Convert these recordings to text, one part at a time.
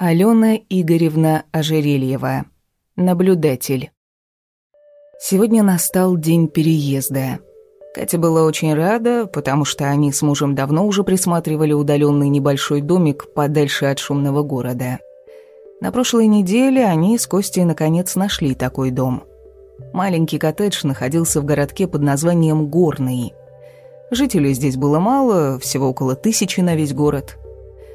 Алена Игоревна Ожерельева. Наблюдатель. Сегодня настал день переезда. Катя была очень рада, потому что они с мужем давно уже присматривали удаленный небольшой домик подальше от шумного города. На прошлой неделе они с Костей наконец нашли такой дом. Маленький коттедж находился в городке под названием Горный. Жителей здесь было мало, всего около тысячи на весь город –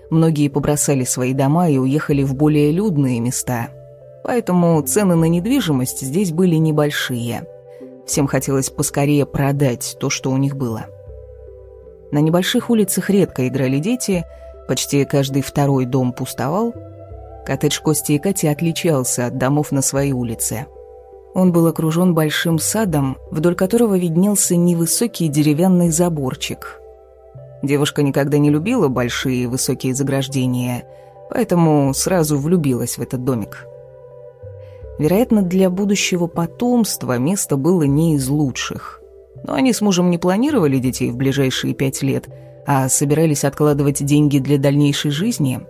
Многие побросали свои дома и уехали в более людные места. Поэтому цены на недвижимость здесь были небольшие. Всем хотелось поскорее продать то, что у них было. На небольших улицах редко играли дети, почти каждый второй дом пустовал. Коттедж Кости и Кати отличался от домов на своей улице. Он был окружен большим садом, вдоль которого виднелся невысокий деревянный заборчик – Девушка никогда не любила большие высокие заграждения, поэтому сразу влюбилась в этот домик. Вероятно, для будущего потомства место было не из лучших. Но они с мужем не планировали детей в ближайшие пять лет, а собирались откладывать деньги для дальнейшей жизни.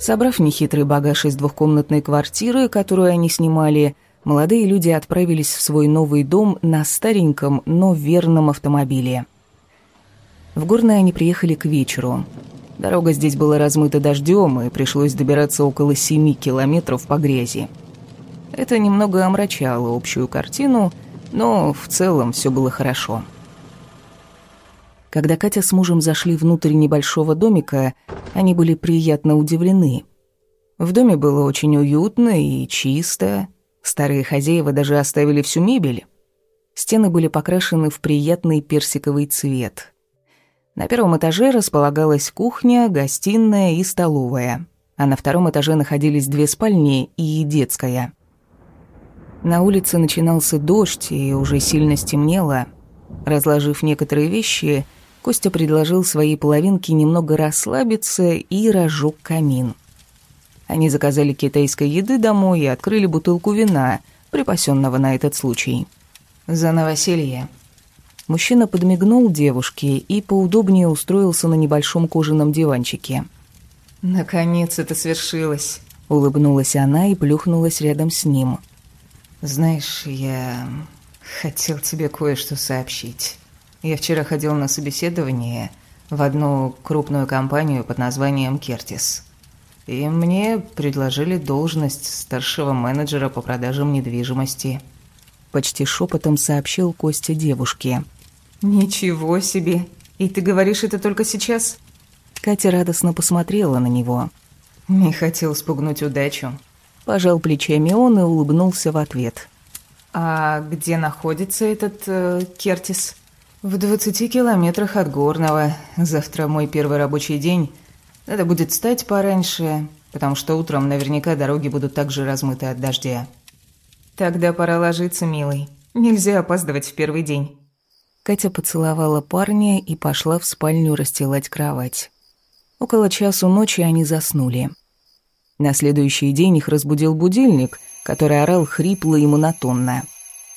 Собрав нехитрый багаж из двухкомнатной квартиры, которую они снимали, молодые люди отправились в свой новый дом на стареньком, но верном автомобиле – в Горное они приехали к вечеру. Дорога здесь была размыта дождем, и пришлось добираться около семи километров по грязи. Это немного омрачало общую картину, но в целом все было хорошо. Когда Катя с мужем зашли внутрь небольшого домика, они были приятно удивлены. В доме было очень уютно и чисто. Старые хозяева даже оставили всю мебель. Стены были покрашены в приятный персиковый цвет. На первом этаже располагалась кухня, гостиная и столовая, а на втором этаже находились две спальни и детская. На улице начинался дождь, и уже сильно стемнело. Разложив некоторые вещи, Костя предложил своей половинке немного расслабиться и разжег камин. Они заказали китайской еды домой и открыли бутылку вина, припасенного на этот случай. «За новоселье», Мужчина подмигнул девушке и поудобнее устроился на небольшом кожаном диванчике. «Наконец это свершилось», — улыбнулась она и плюхнулась рядом с ним. «Знаешь, я хотел тебе кое-что сообщить. Я вчера ходил на собеседование в одну крупную компанию под названием «Кертис». И мне предложили должность старшего менеджера по продажам недвижимости. Почти шепотом сообщил Костя девушке. «Ничего себе! И ты говоришь это только сейчас?» Катя радостно посмотрела на него. «Не хотел спугнуть удачу». Пожал плечами он и улыбнулся в ответ. «А где находится этот э, Кертис?» «В двадцати километрах от Горного. Завтра мой первый рабочий день. Надо будет встать пораньше, потому что утром наверняка дороги будут также размыты от дождя». «Тогда пора ложиться, милый. Нельзя опаздывать в первый день». Катя поцеловала парня и пошла в спальню расстилать кровать. Около часу ночи они заснули. На следующий день их разбудил будильник, который орал хрипло и монотонно.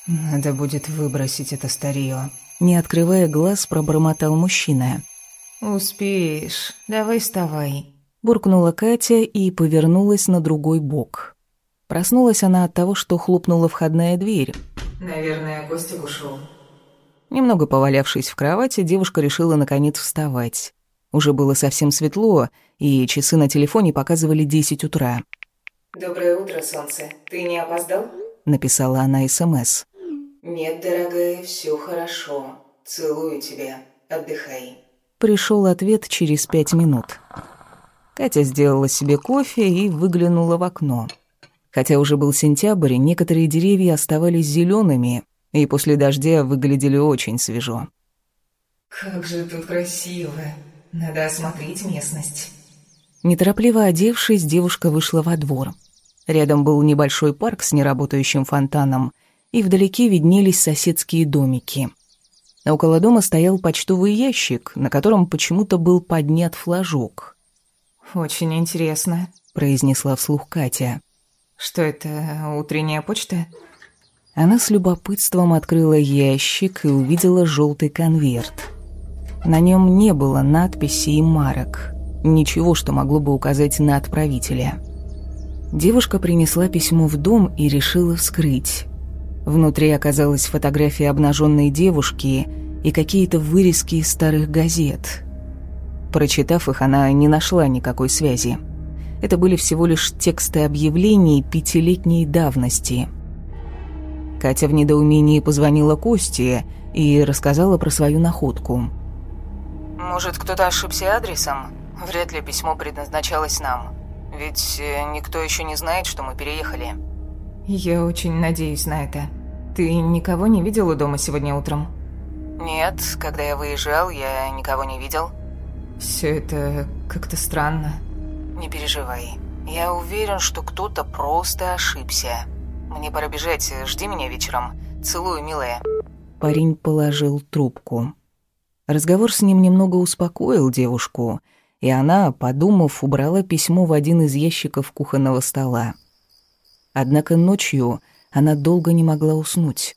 «Надо будет выбросить это старье», — не открывая глаз, пробормотал мужчина. «Успеешь. Давай вставай», — буркнула Катя и повернулась на другой бок. Проснулась она от того, что хлопнула входная дверь. «Наверное, Костя ушел», Немного повалявшись в кровати, девушка решила наконец вставать. Уже было совсем светло, и часы на телефоне показывали 10 утра. «Доброе утро, солнце. Ты не опоздал?» Написала она СМС. «Нет, дорогая, все хорошо. Целую тебя. Отдыхай». Пришел ответ через пять минут. Катя сделала себе кофе и выглянула в окно. Хотя уже был сентябрь, некоторые деревья оставались зелеными, и после дождя выглядели очень свежо. «Как же тут красиво! Надо осмотреть местность». Неторопливо одевшись, девушка вышла во двор. Рядом был небольшой парк с неработающим фонтаном, и вдалеке виднелись соседские домики. Около дома стоял почтовый ящик, на котором почему-то был поднят флажок. «Очень интересно», — произнесла вслух Катя. «Что это, утренняя почта?» Она с любопытством открыла ящик и увидела желтый конверт. На нем не было надписей и марок. Ничего, что могло бы указать на отправителя. Девушка принесла письмо в дом и решила вскрыть. Внутри оказалась фотография обнаженной девушки и какие-то вырезки из старых газет. Прочитав их, она не нашла никакой связи. Это были всего лишь тексты объявлений пятилетней давности. Катя в недоумении позвонила Косте и рассказала про свою находку. «Может, кто-то ошибся адресом? Вряд ли письмо предназначалось нам. Ведь э, никто еще не знает, что мы переехали». «Я очень надеюсь на это. Ты никого не видел у дома сегодня утром?» «Нет, когда я выезжал, я никого не видел». «Все это как-то странно». «Не переживай. Я уверен, что кто-то просто ошибся. Мне пора бежать, жди меня вечером. Целую, милая». Парень положил трубку. Разговор с ним немного успокоил девушку, и она, подумав, убрала письмо в один из ящиков кухонного стола. Однако ночью она долго не могла уснуть.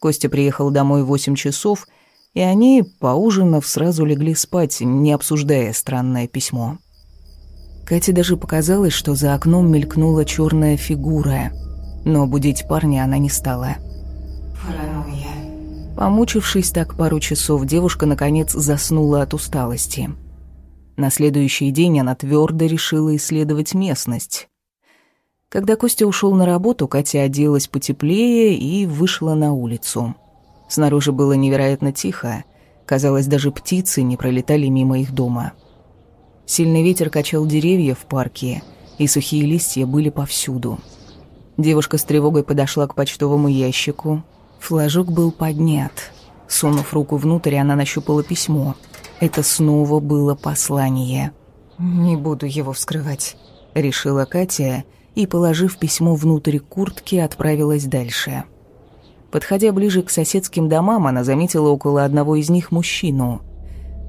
Костя приехал домой в восемь часов, и они, поужинав, сразу легли спать, не обсуждая странное письмо. Кате даже показалось, что за окном мелькнула черная фигура, но будить парня она не стала. «Паранойя». Помучившись так пару часов, девушка, наконец, заснула от усталости. На следующий день она твердо решила исследовать местность. Когда Костя ушел на работу, Катя оделась потеплее и вышла на улицу. Снаружи было невероятно тихо. Казалось, даже птицы не пролетали мимо их дома. Сильный ветер качал деревья в парке, и сухие листья были повсюду. Девушка с тревогой подошла к почтовому ящику. Флажок был поднят. Сунув руку внутрь, она нащупала письмо. Это снова было послание. «Не буду его вскрывать», — решила Катя, и, положив письмо внутрь куртки, отправилась дальше. Подходя ближе к соседским домам, она заметила около одного из них мужчину.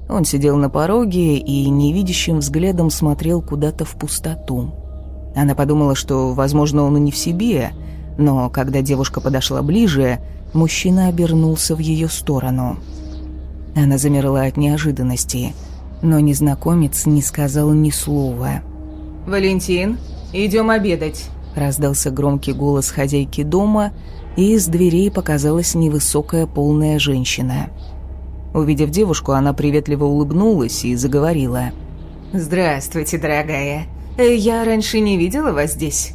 Он сидел на пороге и невидящим взглядом смотрел куда-то в пустоту. Она подумала, что, возможно, он и не в себе, но когда девушка подошла ближе, мужчина обернулся в ее сторону. Она замерла от неожиданности, но незнакомец не сказал ни слова. «Валентин, идем обедать», — раздался громкий голос хозяйки дома — и из дверей показалась невысокая полная женщина. Увидев девушку, она приветливо улыбнулась и заговорила. «Здравствуйте, дорогая. Я раньше не видела вас здесь?»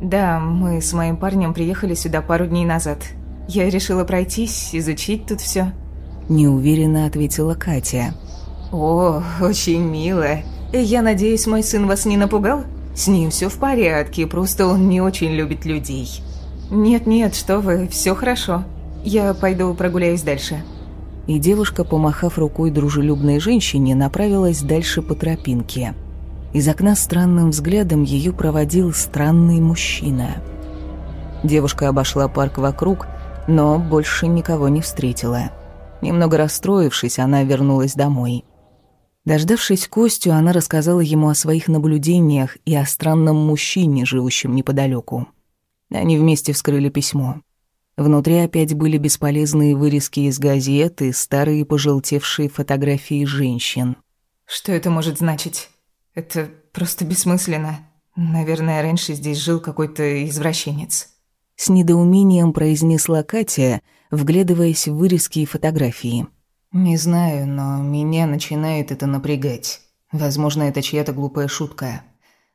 «Да, мы с моим парнем приехали сюда пару дней назад. Я решила пройтись, изучить тут все. Неуверенно ответила Катя. «О, очень мило. Я надеюсь, мой сын вас не напугал? С ним все в порядке, просто он не очень любит людей». «Нет-нет, что вы, все хорошо. Я пойду прогуляюсь дальше». И девушка, помахав рукой дружелюбной женщине, направилась дальше по тропинке. Из окна странным взглядом ее проводил странный мужчина. Девушка обошла парк вокруг, но больше никого не встретила. Немного расстроившись, она вернулась домой. Дождавшись Костю, она рассказала ему о своих наблюдениях и о странном мужчине, живущем неподалеку. Они вместе вскрыли письмо. Внутри опять были бесполезные вырезки из газет и старые пожелтевшие фотографии женщин. «Что это может значить? Это просто бессмысленно. Наверное, раньше здесь жил какой-то извращенец». С недоумением произнесла Катя, вглядываясь в вырезки и фотографии. «Не знаю, но меня начинает это напрягать. Возможно, это чья-то глупая шутка.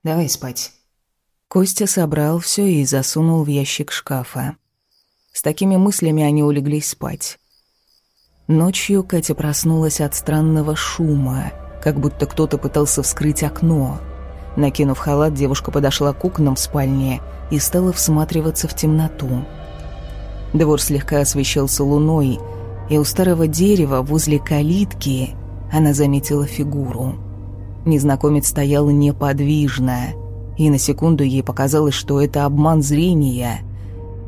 Давай спать». Костя собрал все и засунул в ящик шкафа. С такими мыслями они улеглись спать. Ночью Катя проснулась от странного шума, как будто кто-то пытался вскрыть окно. Накинув халат, девушка подошла к окнам в спальне и стала всматриваться в темноту. Двор слегка освещался луной, и у старого дерева возле калитки она заметила фигуру. Незнакомец стоял неподвижно — и на секунду ей показалось, что это обман зрения.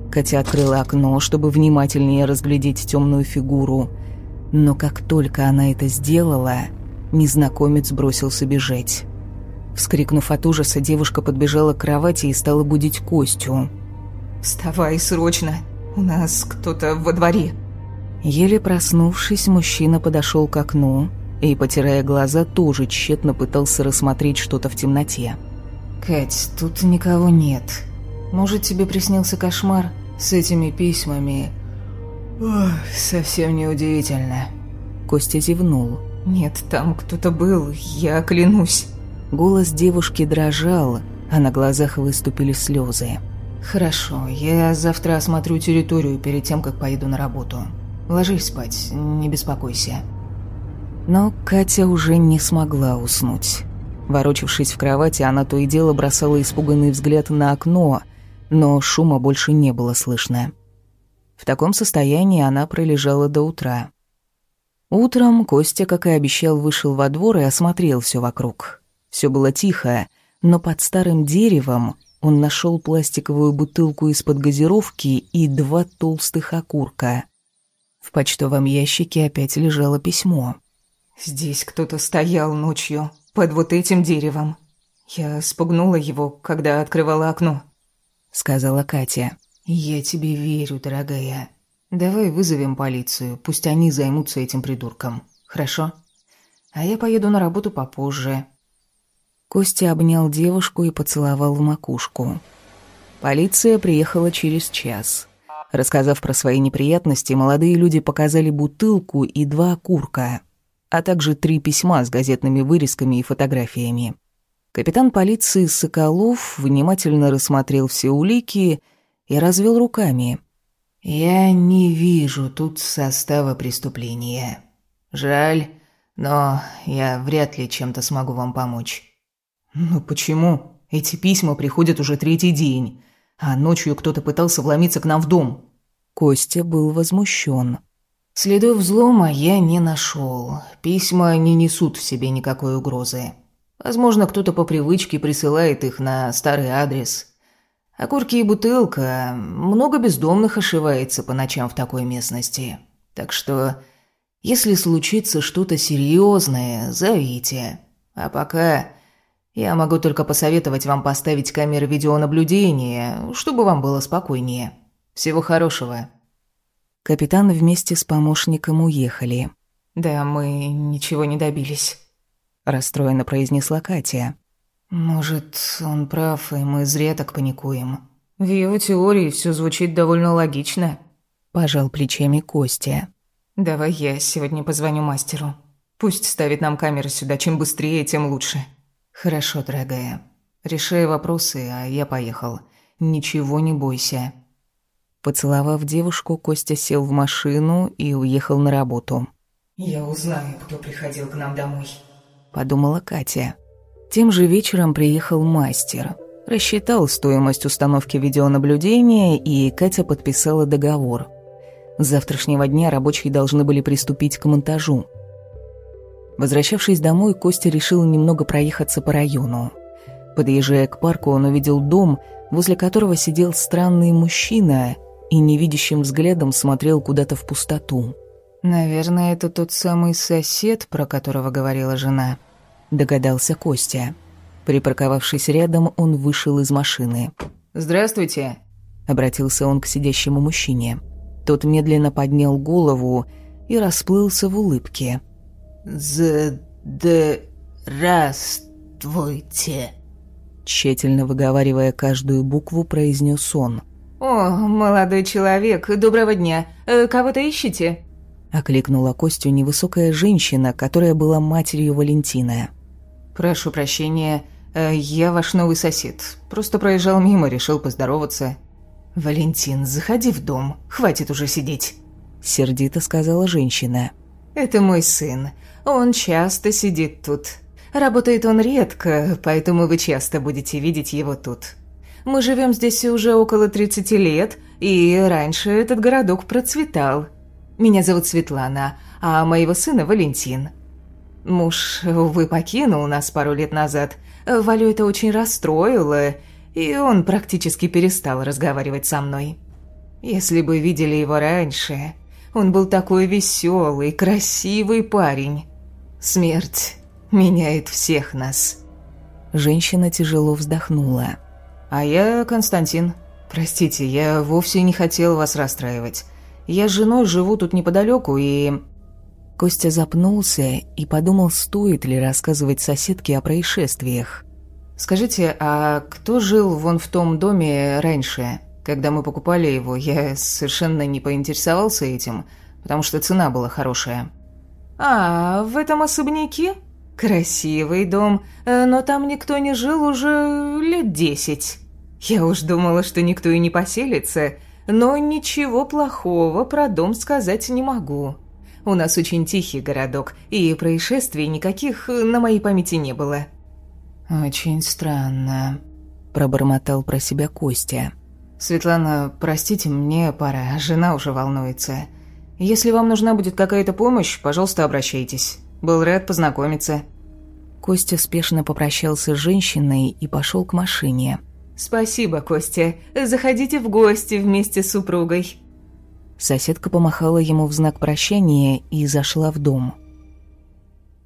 Катя открыла окно, чтобы внимательнее разглядеть темную фигуру. Но как только она это сделала, незнакомец бросился бежать. Вскрикнув от ужаса, девушка подбежала к кровати и стала будить Костю. «Вставай срочно! У нас кто-то во дворе!» Еле проснувшись, мужчина подошел к окну, и, потирая глаза, тоже тщетно пытался рассмотреть что-то в темноте. «Кать, тут никого нет. Может, тебе приснился кошмар с этими письмами?» Ох, совсем неудивительно. Костя зевнул. Нет, там кто-то был, я клянусь. Голос девушки дрожал, а на глазах выступили слезы. Хорошо, я завтра осмотрю территорию перед тем, как поеду на работу. Ложись спать, не беспокойся. Но Катя уже не смогла уснуть. Ворочавшись в кровати, она то и дело бросала испуганный взгляд на окно, но шума больше не было слышно. В таком состоянии она пролежала до утра. Утром Костя, как и обещал, вышел во двор и осмотрел все вокруг. Все было тихо, но под старым деревом он нашел пластиковую бутылку из-под газировки и два толстых окурка. В почтовом ящике опять лежало письмо. «Здесь кто-то стоял ночью, под вот этим деревом. Я спугнула его, когда открывала окно», — сказала Катя. «Я тебе верю, дорогая. Давай вызовем полицию, пусть они займутся этим придурком. Хорошо? А я поеду на работу попозже». Костя обнял девушку и поцеловал в макушку. Полиция приехала через час. Рассказав про свои неприятности, молодые люди показали бутылку и два окурка, а также три письма с газетными вырезками и фотографиями. Капитан полиции Соколов внимательно рассмотрел все улики и развел руками. «Я не вижу тут состава преступления. Жаль, но я вряд ли чем-то смогу вам помочь». «Ну почему? Эти письма приходят уже третий день, а ночью кто-то пытался вломиться к нам в дом». Костя был возмущен. «Следов взлома я не нашел. Письма не несут в себе никакой угрозы. Возможно, кто-то по привычке присылает их на старый адрес. Окурки и бутылка. Много бездомных ошивается по ночам в такой местности. Так что, если случится что-то серьезное, зовите. А пока я могу только посоветовать вам поставить камеры видеонаблюдения, чтобы вам было спокойнее. Всего хорошего. Капитан вместе с помощником уехали. Да, мы ничего не добились, расстроенно произнесла Катя. «Может, он прав, и мы зря так паникуем. В его теории все звучит довольно логично», – пожал плечами Костя. «Давай я сегодня позвоню мастеру. Пусть ставит нам камеры сюда, чем быстрее, тем лучше». «Хорошо, дорогая. Решай вопросы, а я поехал. Ничего не бойся». Поцеловав девушку, Костя сел в машину и уехал на работу. «Я узнаю, кто приходил к нам домой», – подумала Катя. Тем же вечером приехал мастер. Рассчитал стоимость установки видеонаблюдения, и Катя подписала договор. С завтрашнего дня рабочие должны были приступить к монтажу. Возвращавшись домой, Костя решил немного проехаться по району. Подъезжая к парку, он увидел дом, возле которого сидел странный мужчина и невидящим взглядом смотрел куда-то в пустоту. «Наверное, это тот самый сосед, про которого говорила жена», догадался Костя. Припарковавшись рядом, он вышел из машины. «Здравствуйте», — обратился он к сидящему мужчине. Тот медленно поднял голову и расплылся в улыбке. «Здравствуйте», — тщательно выговаривая каждую букву, произнес он. «О, молодой человек, доброго дня. Э, кого-то ищете?» — окликнула Костю невысокая женщина, которая была матерью Валентина. «Прошу прощения, э, я ваш новый сосед. Просто проезжал мимо, решил поздороваться». «Валентин, заходи в дом, хватит уже сидеть», — сердито сказала женщина. «Это мой сын. Он часто сидит тут. Работает он редко, поэтому вы часто будете видеть его тут. Мы живем здесь уже около 30 лет, и раньше этот городок процветал. Меня зовут Светлана, а моего сына Валентин. Муж, увы, покинул нас пару лет назад. Валю это очень расстроило, и он практически перестал разговаривать со мной. Если бы видели его раньше, он был такой веселый, красивый парень. Смерть меняет всех нас. Женщина тяжело вздохнула. А я Константин. Простите, я вовсе не хотел вас расстраивать. Я с женой живу тут неподалеку и Костя запнулся и подумал, стоит ли рассказывать соседке о происшествиях. «Скажите, а кто жил вон в том доме раньше? Когда мы покупали его, я совершенно не поинтересовался этим, потому что цена была хорошая». «А, в этом особняке? Красивый дом, э, но там никто не жил уже лет десять. Я уж думала, что никто и не поселится, но ничего плохого про дом сказать не могу. У нас очень тихий городок, и происшествий никаких на моей памяти не было». «Очень странно», – пробормотал про себя Костя. «Светлана, простите, мне пора, жена уже волнуется. Если вам нужна будет какая-то помощь, пожалуйста, обращайтесь. Был рад познакомиться». Костя спешно попрощался с женщиной и пошел к машине. «Спасибо, Костя. Заходите в гости вместе с супругой». Соседка помахала ему в знак прощания и зашла в дом.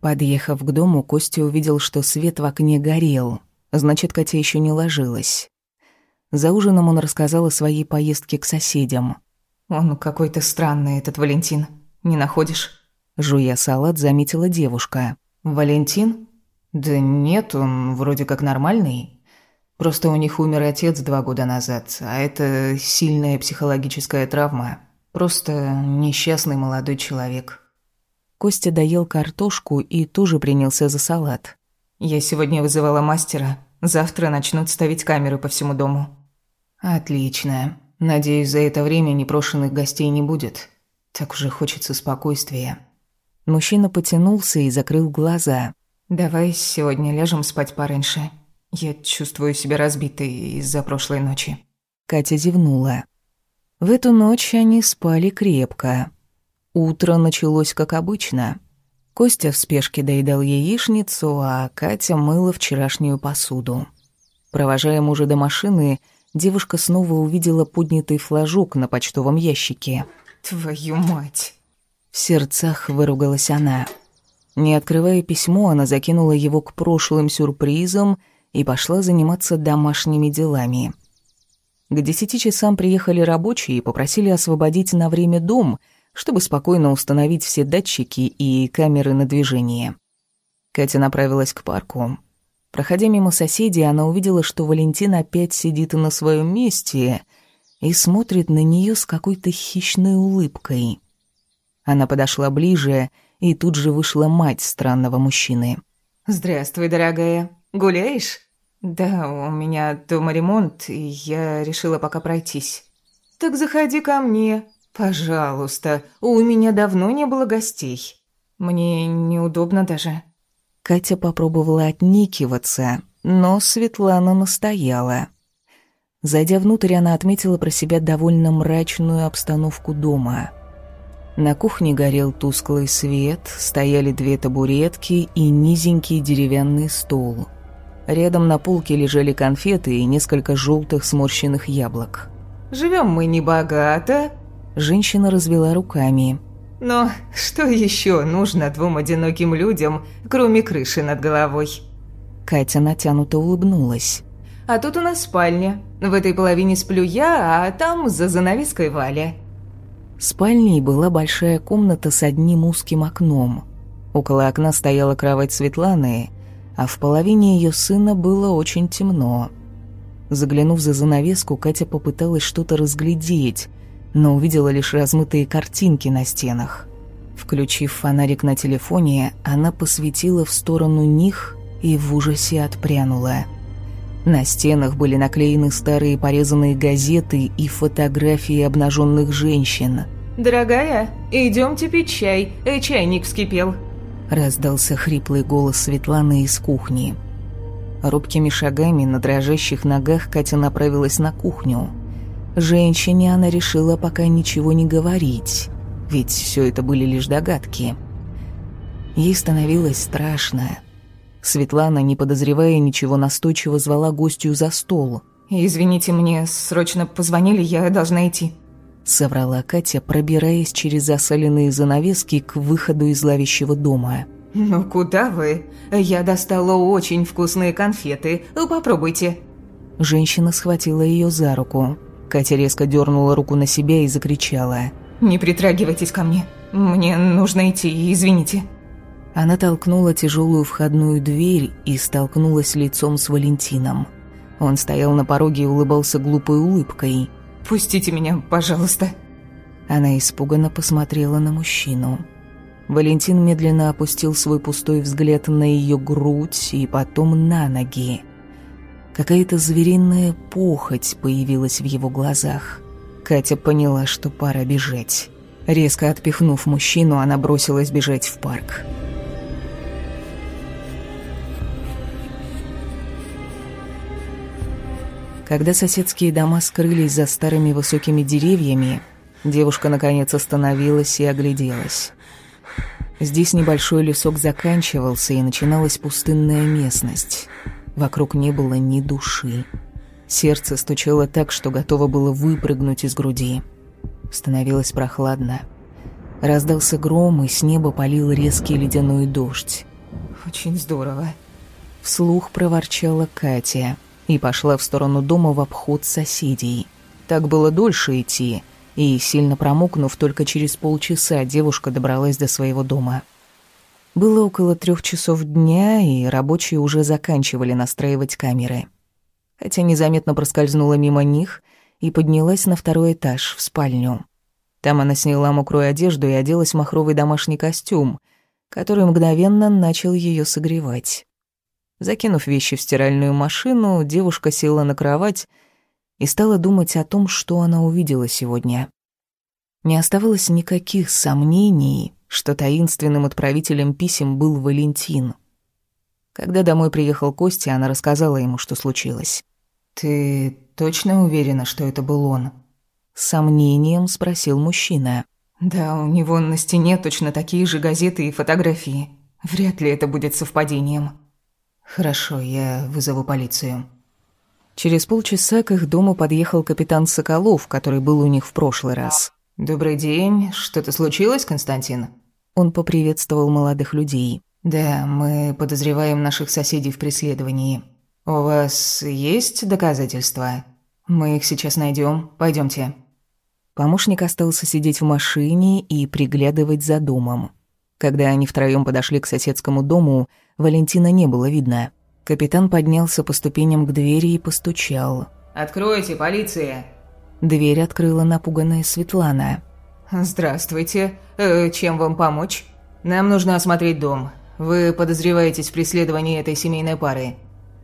Подъехав к дому, Костя увидел, что свет в окне горел. Значит, Катя еще не ложилась. За ужином он рассказал о своей поездке к соседям. «Он какой-то странный, этот Валентин. Не находишь?» Жуя салат, заметила девушка. «Валентин? Да нет, он вроде как нормальный. Просто у них умер отец два года назад, а это сильная психологическая травма. Просто несчастный молодой человек». Костя доел картошку и тоже принялся за салат. «Я сегодня вызывала мастера. Завтра начнут ставить камеры по всему дому». «Отлично. Надеюсь, за это время непрошенных гостей не будет. Так уже хочется спокойствия». Мужчина потянулся и закрыл глаза. «Давай сегодня ляжем спать пораньше. Я чувствую себя разбитой из-за прошлой ночи». Катя зевнула. В эту ночь они спали крепко. Утро началось как обычно. Костя в спешке доедал яичницу, а Катя мыла вчерашнюю посуду. Провожая мужа до машины, девушка снова увидела поднятый флажок на почтовом ящике. «Твою мать!» В сердцах выругалась она. Не открывая письмо, она закинула его к прошлым сюрпризам и пошла заниматься домашними делами. К десяти часам приехали рабочие и попросили освободить на время дом, чтобы спокойно установить все датчики и камеры на движение. Катя направилась к парку. Проходя мимо соседей, она увидела, что Валентин опять сидит на своем месте и смотрит на нее с какой-то хищной улыбкой. Она подошла ближе, и тут же вышла мать странного мужчины. «Здравствуй, дорогая. Гуляешь?» «Да, у меня дома ремонт, и я решила пока пройтись». «Так заходи ко мне. Пожалуйста. У меня давно не было гостей. Мне неудобно даже». Катя попробовала отникиваться, но Светлана настояла. Зайдя внутрь, она отметила про себя довольно мрачную обстановку дома. На кухне горел тусклый свет, стояли две табуретки и низенький деревянный стол. Рядом на полке лежали конфеты и несколько желтых сморщенных яблок. «Живем мы небогато», — женщина развела руками. Но что еще нужно двум одиноким людям, кроме крыши над головой? Катя натянуто улыбнулась. А тут у нас спальня. В этой половине сплю я, а там за занавеской Валя. Спальней была большая комната с одним узким окном. Около окна стояла кровать Светланы, а в половине ее сына было очень темно. Заглянув за занавеску, Катя попыталась что-то разглядеть – но увидела лишь размытые картинки на стенах. Включив фонарик на телефоне, она посветила в сторону них и в ужасе отпрянула. На стенах были наклеены старые порезанные газеты и фотографии обнаженных женщин. «Дорогая, идемте пить чай, э, чайник вскипел», — раздался хриплый голос Светланы из кухни. Робкими шагами на дрожащих ногах Катя направилась на кухню — Женщине она решила пока ничего не говорить, ведь все это были лишь догадки. Ей становилось страшно. Светлана, не подозревая ничего, настойчиво звала гостью за стол. «Извините, мне срочно позвонили, я должна идти», — соврала Катя, пробираясь через засаленные занавески к выходу из лавящего дома. «Ну куда вы? Я достала очень вкусные конфеты. Попробуйте». Женщина схватила ее за руку. Катя резко дернула руку на себя и закричала. «Не притрагивайтесь ко мне. Мне нужно идти, извините». Она толкнула тяжелую входную дверь и столкнулась лицом с Валентином. Он стоял на пороге и улыбался глупой улыбкой. «Пустите меня, пожалуйста». Она испуганно посмотрела на мужчину. Валентин медленно опустил свой пустой взгляд на ее грудь и потом на ноги. Какая-то звериная похоть появилась в его глазах. Катя поняла, что пора бежать. Резко отпихнув мужчину, она бросилась бежать в парк. Когда соседские дома скрылись за старыми высокими деревьями, девушка наконец остановилась и огляделась. Здесь небольшой лесок заканчивался, и начиналась пустынная местность. Вокруг не было ни души. Сердце стучало так, что готово было выпрыгнуть из груди. Становилось прохладно. Раздался гром, и с неба полил резкий ледяной дождь. «Очень здорово», — вслух проворчала Катя и пошла в сторону дома в обход соседей. Так было дольше идти, и, сильно промокнув, только через полчаса девушка добралась до своего дома. Было около трех часов дня, и рабочие уже заканчивали настраивать камеры. Хотя незаметно проскользнула мимо них и поднялась на второй этаж, в спальню. Там она сняла мокрую одежду и оделась в махровый домашний костюм, который мгновенно начал ее согревать. Закинув вещи в стиральную машину, девушка села на кровать и стала думать о том, что она увидела сегодня. Не оставалось никаких сомнений, что таинственным отправителем писем был Валентин. Когда домой приехал Костя, она рассказала ему, что случилось. «Ты точно уверена, что это был он?» С сомнением спросил мужчина. «Да, у него на стене точно такие же газеты и фотографии. Вряд ли это будет совпадением». «Хорошо, я вызову полицию». Через полчаса к их дому подъехал капитан Соколов, который был у них в прошлый раз. «Добрый день. Что-то случилось, Константин?» Он поприветствовал молодых людей. «Да, мы подозреваем наших соседей в преследовании. У вас есть доказательства? Мы их сейчас найдем. Пойдемте. Помощник остался сидеть в машине и приглядывать за домом. Когда они втроем подошли к соседскому дому, Валентина не было видно. Капитан поднялся по ступеням к двери и постучал. «Откройте, полиция!» Дверь открыла напуганная Светлана. «Здравствуйте. Э, чем вам помочь? Нам нужно осмотреть дом. Вы подозреваетесь в преследовании этой семейной пары».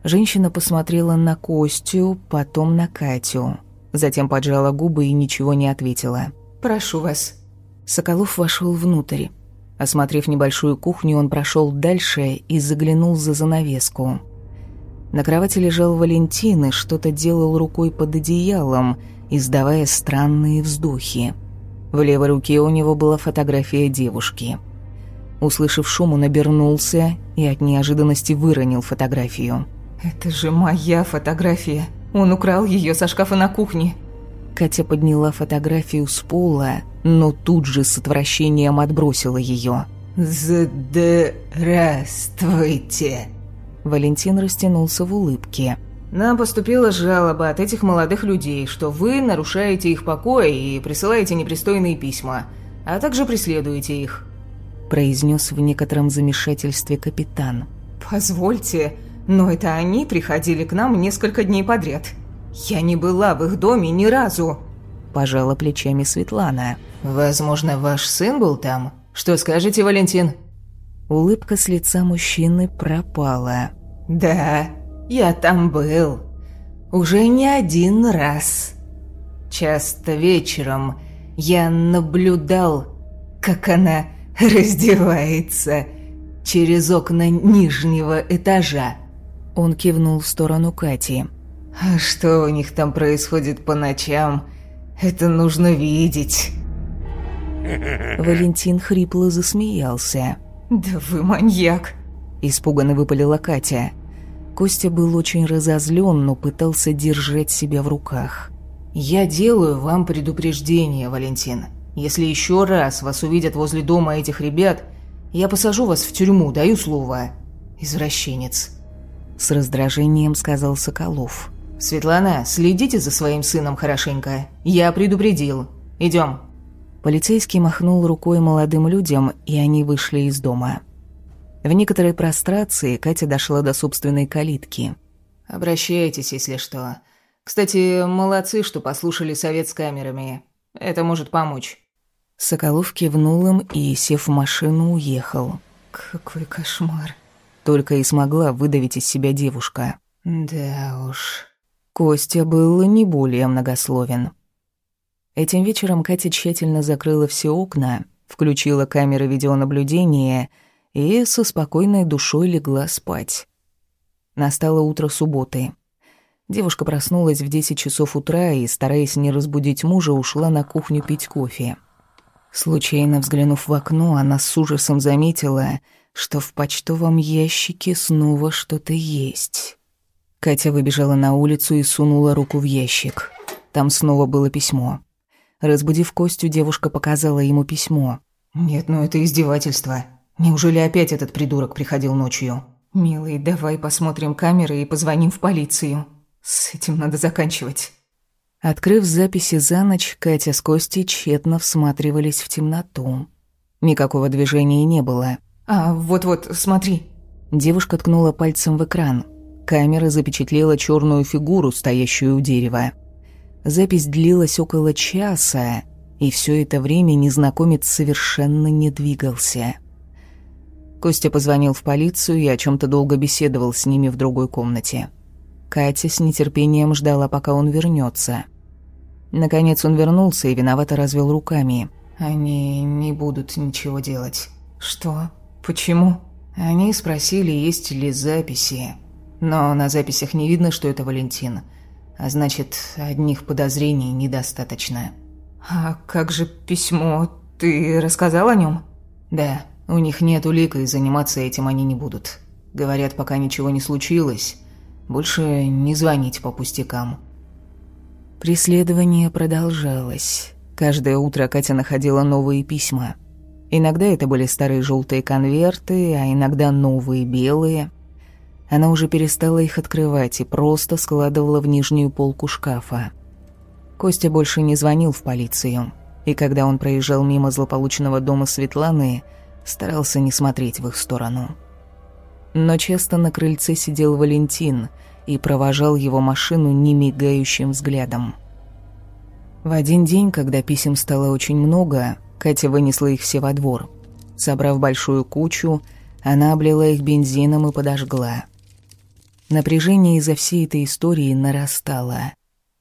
Женщина посмотрела на Костю, потом на Катю. Затем поджала губы и ничего не ответила. «Прошу вас». Соколов вошел внутрь. Осмотрев небольшую кухню, он прошел дальше и заглянул за занавеску. На кровати лежал Валентин и что-то делал рукой под одеялом, издавая странные вздохи. В левой руке у него была фотография девушки. Услышав шум, он обернулся и от неожиданности выронил фотографию. «Это же моя фотография. Он украл ее со шкафа на кухне». Катя подняла фотографию с пола, но тут же с отвращением отбросила ее. «Здравствуйте!» Валентин растянулся в улыбке. Нам поступила жалоба от этих молодых людей, что вы нарушаете их покой и присылаете непристойные письма, а также преследуете их», – произнес в некотором замешательстве капитан. «Позвольте, но это они приходили к нам несколько дней подряд. Я не была в их доме ни разу», – пожала плечами Светлана. «Возможно, ваш сын был там? Что скажете, Валентин?» Улыбка с лица мужчины пропала. «Да, я там был. Уже не один раз. Часто вечером я наблюдал, как она раздевается через окна нижнего этажа. Он кивнул в сторону Кати. А что у них там происходит по ночам, это нужно видеть. Валентин хрипло засмеялся. «Да вы маньяк!» Испуганно выпалила Катя. Костя был очень разозлен, но пытался держать себя в руках. «Я делаю вам предупреждение, Валентин. Если еще раз вас увидят возле дома этих ребят, я посажу вас в тюрьму, даю слово. Извращенец». С раздражением сказал Соколов. «Светлана, следите за своим сыном хорошенько. Я предупредил. Идем». Полицейский махнул рукой молодым людям, и они вышли из дома. В некоторой прострации Катя дошла до собственной калитки. «Обращайтесь, если что. Кстати, молодцы, что послушали совет с камерами. Это может помочь». Соколов кивнул им и, сев в машину, уехал. «Какой кошмар!» Только и смогла выдавить из себя девушка. «Да уж...» Костя был не более многословен. Этим вечером Катя тщательно закрыла все окна, включила камеры видеонаблюдения и со спокойной душой легла спать. Настало утро субботы. Девушка проснулась в 10 часов утра и, стараясь не разбудить мужа, ушла на кухню пить кофе. Случайно взглянув в окно, она с ужасом заметила, что в почтовом ящике снова что-то есть. Катя выбежала на улицу и сунула руку в ящик. Там снова было письмо. Разбудив Костю, девушка показала ему письмо. «Нет, ну это издевательство. Неужели опять этот придурок приходил ночью?» «Милый, давай посмотрим камеры и позвоним в полицию. С этим надо заканчивать». Открыв записи за ночь, Катя с Костей тщетно всматривались в темноту. Никакого движения не было. «А, вот-вот, смотри». Девушка ткнула пальцем в экран. Камера запечатлела черную фигуру, стоящую у дерева. Запись длилась около часа, и все это время незнакомец совершенно не двигался. Костя позвонил в полицию и о чем то долго беседовал с ними в другой комнате. Катя с нетерпением ждала, пока он вернется. Наконец он вернулся и виновато развел руками. «Они не будут ничего делать». «Что? Почему?» Они спросили, есть ли записи. Но на записях не видно, что это Валентин. А значит, одних подозрений недостаточно. «А как же письмо? Ты рассказал о нем? «Да, у них нет улик, и заниматься этим они не будут. Говорят, пока ничего не случилось, больше не звонить по пустякам». Преследование продолжалось. Каждое утро Катя находила новые письма. Иногда это были старые желтые конверты, а иногда новые белые. Она уже перестала их открывать и просто складывала в нижнюю полку шкафа. Костя больше не звонил в полицию, и когда он проезжал мимо злополучного дома Светланы, старался не смотреть в их сторону. Но часто на крыльце сидел Валентин и провожал его машину немигающим взглядом. В один день, когда писем стало очень много, Катя вынесла их все во двор. Собрав большую кучу, она облила их бензином и подожгла. Напряжение из-за всей этой истории нарастало.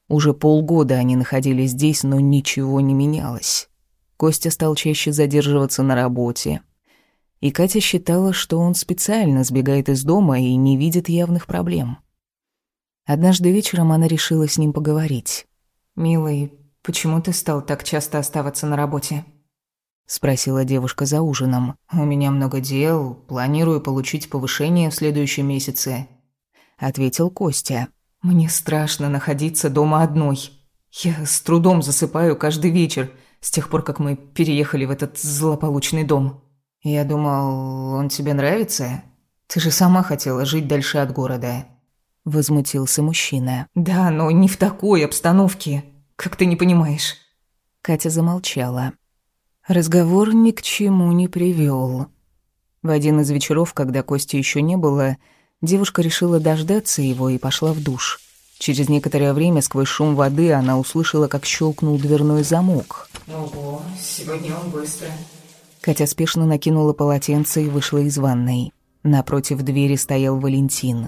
Уже полгода они находились здесь, но ничего не менялось. Костя стал чаще задерживаться на работе. И Катя считала, что он специально сбегает из дома и не видит явных проблем. Однажды вечером она решила с ним поговорить. «Милый, почему ты стал так часто оставаться на работе?» Спросила девушка за ужином. «У меня много дел, планирую получить повышение в следующем месяце», Ответил Костя. «Мне страшно находиться дома одной. Я с трудом засыпаю каждый вечер, с тех пор, как мы переехали в этот злополучный дом. Я думал, он тебе нравится? Ты же сама хотела жить дальше от города». Возмутился мужчина. «Да, но не в такой обстановке, как ты не понимаешь». Катя замолчала. Разговор ни к чему не привел. В один из вечеров, когда Кости еще не было, девушка решила дождаться его и пошла в душ. Через некоторое время сквозь шум воды она услышала, как щелкнул дверной замок. «Ого, сегодня он быстро». Катя спешно накинула полотенце и вышла из ванной. Напротив двери стоял Валентин.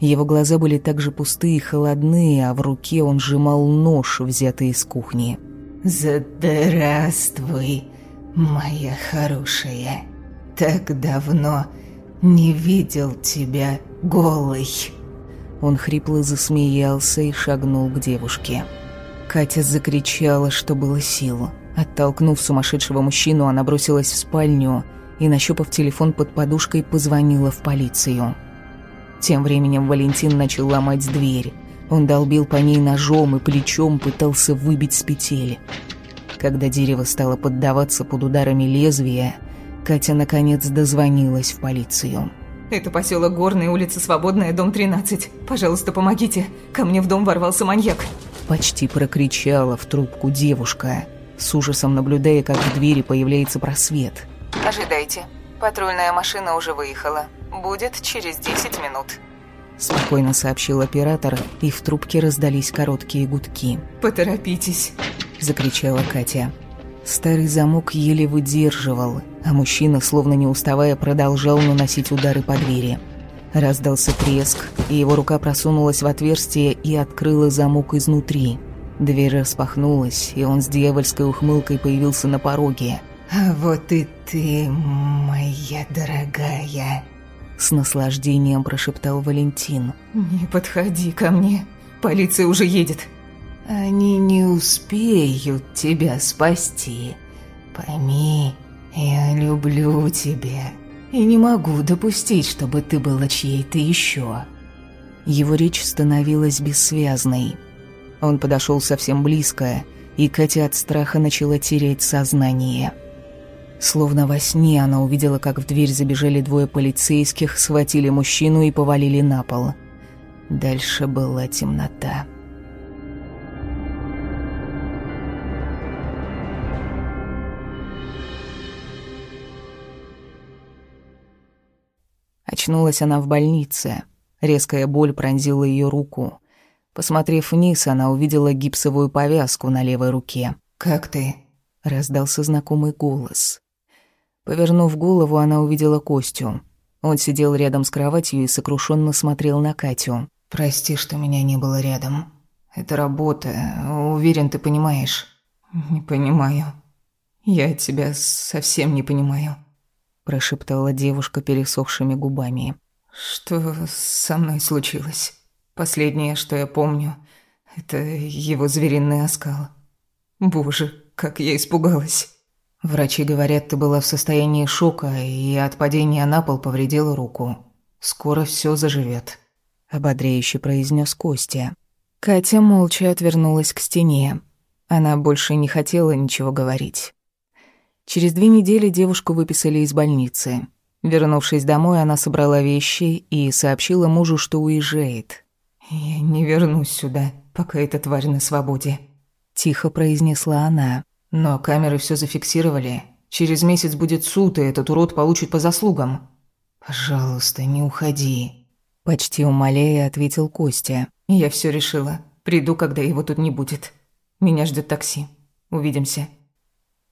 Его глаза были также пустые и холодные, а в руке он сжимал нож, взятый из кухни. «Здравствуй, моя хорошая. Так давно не видел тебя голый». Он хрипло засмеялся и шагнул к девушке. Катя закричала, что было сил. Оттолкнув сумасшедшего мужчину, она бросилась в спальню и, нащупав телефон под подушкой, позвонила в полицию. Тем временем Валентин начал ломать дверь. Он долбил по ней ножом и плечом пытался выбить с петель. Когда дерево стало поддаваться под ударами лезвия, Катя наконец дозвонилась в полицию. Это поселок Горный, улица Свободная, дом 13. Пожалуйста, помогите. Ко мне в дом ворвался маньяк. Почти прокричала в трубку девушка. с ужасом наблюдая, как в двери появляется просвет. «Ожидайте. Патрульная машина уже выехала. Будет через 10 минут». Спокойно сообщил оператор, и в трубке раздались короткие гудки. «Поторопитесь», — закричала Катя. Старый замок еле выдерживал, а мужчина, словно не уставая, продолжал наносить удары по двери. Раздался треск, и его рука просунулась в отверстие и открыла замок изнутри. Дверь распахнулась, и он с дьявольской ухмылкой появился на пороге. «А вот и ты, моя дорогая!» С наслаждением прошептал Валентин. «Не подходи ко мне, полиция уже едет!» «Они не успеют тебя спасти. Пойми, я люблю тебя и не могу допустить, чтобы ты была чьей-то еще». Его речь становилась бессвязной. Он подошел совсем близко, и Катя от страха начала терять сознание. Словно во сне она увидела, как в дверь забежали двое полицейских, схватили мужчину и повалили на пол. Дальше была темнота. Очнулась она в больнице. Резкая боль пронзила ее руку. Посмотрев вниз, она увидела гипсовую повязку на левой руке. «Как ты?» — раздался знакомый голос. Повернув голову, она увидела Костю. Он сидел рядом с кроватью и сокрушенно смотрел на Катю. «Прости, что меня не было рядом. Это работа. Уверен, ты понимаешь». «Не понимаю. Я тебя совсем не понимаю», – прошептала девушка пересохшими губами. «Что со мной случилось? Последнее, что я помню, это его звериный оскал. Боже, как я испугалась». Врачи говорят, ты была в состоянии шока и от падения на пол повредила руку. Скоро все заживет, ободряюще произнес Костя. Катя молча отвернулась к стене. Она больше не хотела ничего говорить. Через две недели девушку выписали из больницы. Вернувшись домой, она собрала вещи и сообщила мужу, что уезжает. «Я не вернусь сюда, пока эта тварь на свободе», — тихо произнесла она. Но камеры все зафиксировали. Через месяц будет суд, и этот урод получит по заслугам. Пожалуйста, не уходи. Почти умоляя, ответил Костя. Я все решила. Приду, когда его тут не будет. Меня ждет такси. Увидимся.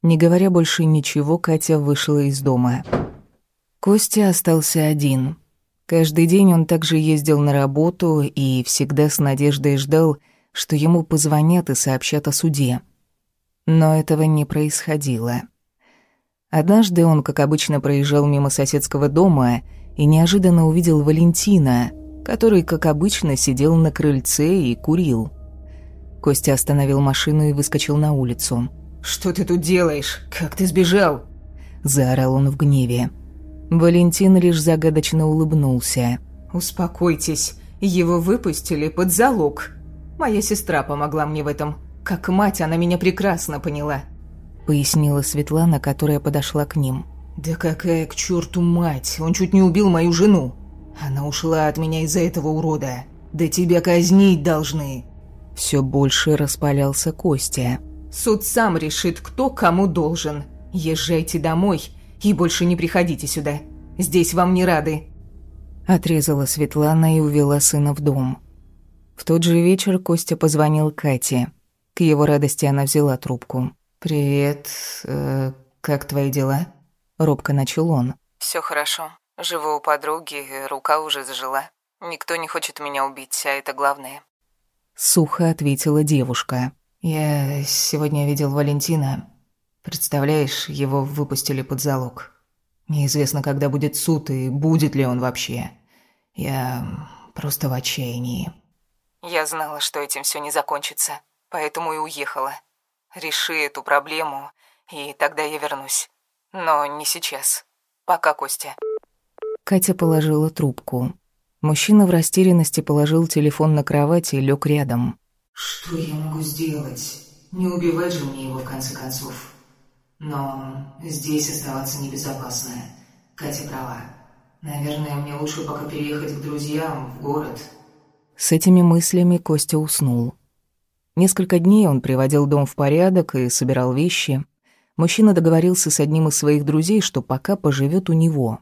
Не говоря больше ничего, Катя вышла из дома. Костя остался один. Каждый день он также ездил на работу и всегда с надеждой ждал, что ему позвонят и сообщат о суде. Но этого не происходило. Однажды он, как обычно, проезжал мимо соседского дома и неожиданно увидел Валентина, который, как обычно, сидел на крыльце и курил. Костя остановил машину и выскочил на улицу. «Что ты тут делаешь? Как ты сбежал?» Заорал он в гневе. Валентин лишь загадочно улыбнулся. «Успокойтесь, его выпустили под залог. Моя сестра помогла мне в этом. Как мать она меня прекрасно поняла», — пояснила Светлана, которая подошла к ним. «Да какая к черту мать! Он чуть не убил мою жену! Она ушла от меня из-за этого урода! Да тебя казнить должны!» Все больше распалялся Костя. «Суд сам решит, кто кому должен. Езжайте домой и больше не приходите сюда. Здесь вам не рады». Отрезала Светлана и увела сына в дом. В тот же вечер Костя позвонил Кате. К его радости она взяла трубку. «Привет. Э, как твои дела?» Робко начал он. Все хорошо. Живу у подруги, рука уже зажила. Никто не хочет меня убить, а это главное». Сухо ответила девушка. «Я сегодня видел Валентина. Представляешь, его выпустили под залог. Неизвестно, когда будет суд и будет ли он вообще. Я просто в отчаянии». «Я знала, что этим все не закончится», поэтому и уехала. Реши эту проблему, и тогда я вернусь. Но не сейчас. Пока, Костя». Катя положила трубку. Мужчина в растерянности положил телефон на кровать и лег рядом. «Что я могу сделать? Не убивать же мне его, в конце концов. Но здесь оставаться небезопасно. Катя права. Наверное, мне лучше пока переехать к друзьям в город». С этими мыслями Костя уснул. Несколько дней он приводил дом в порядок и собирал вещи. Мужчина договорился с одним из своих друзей, что пока поживет у него.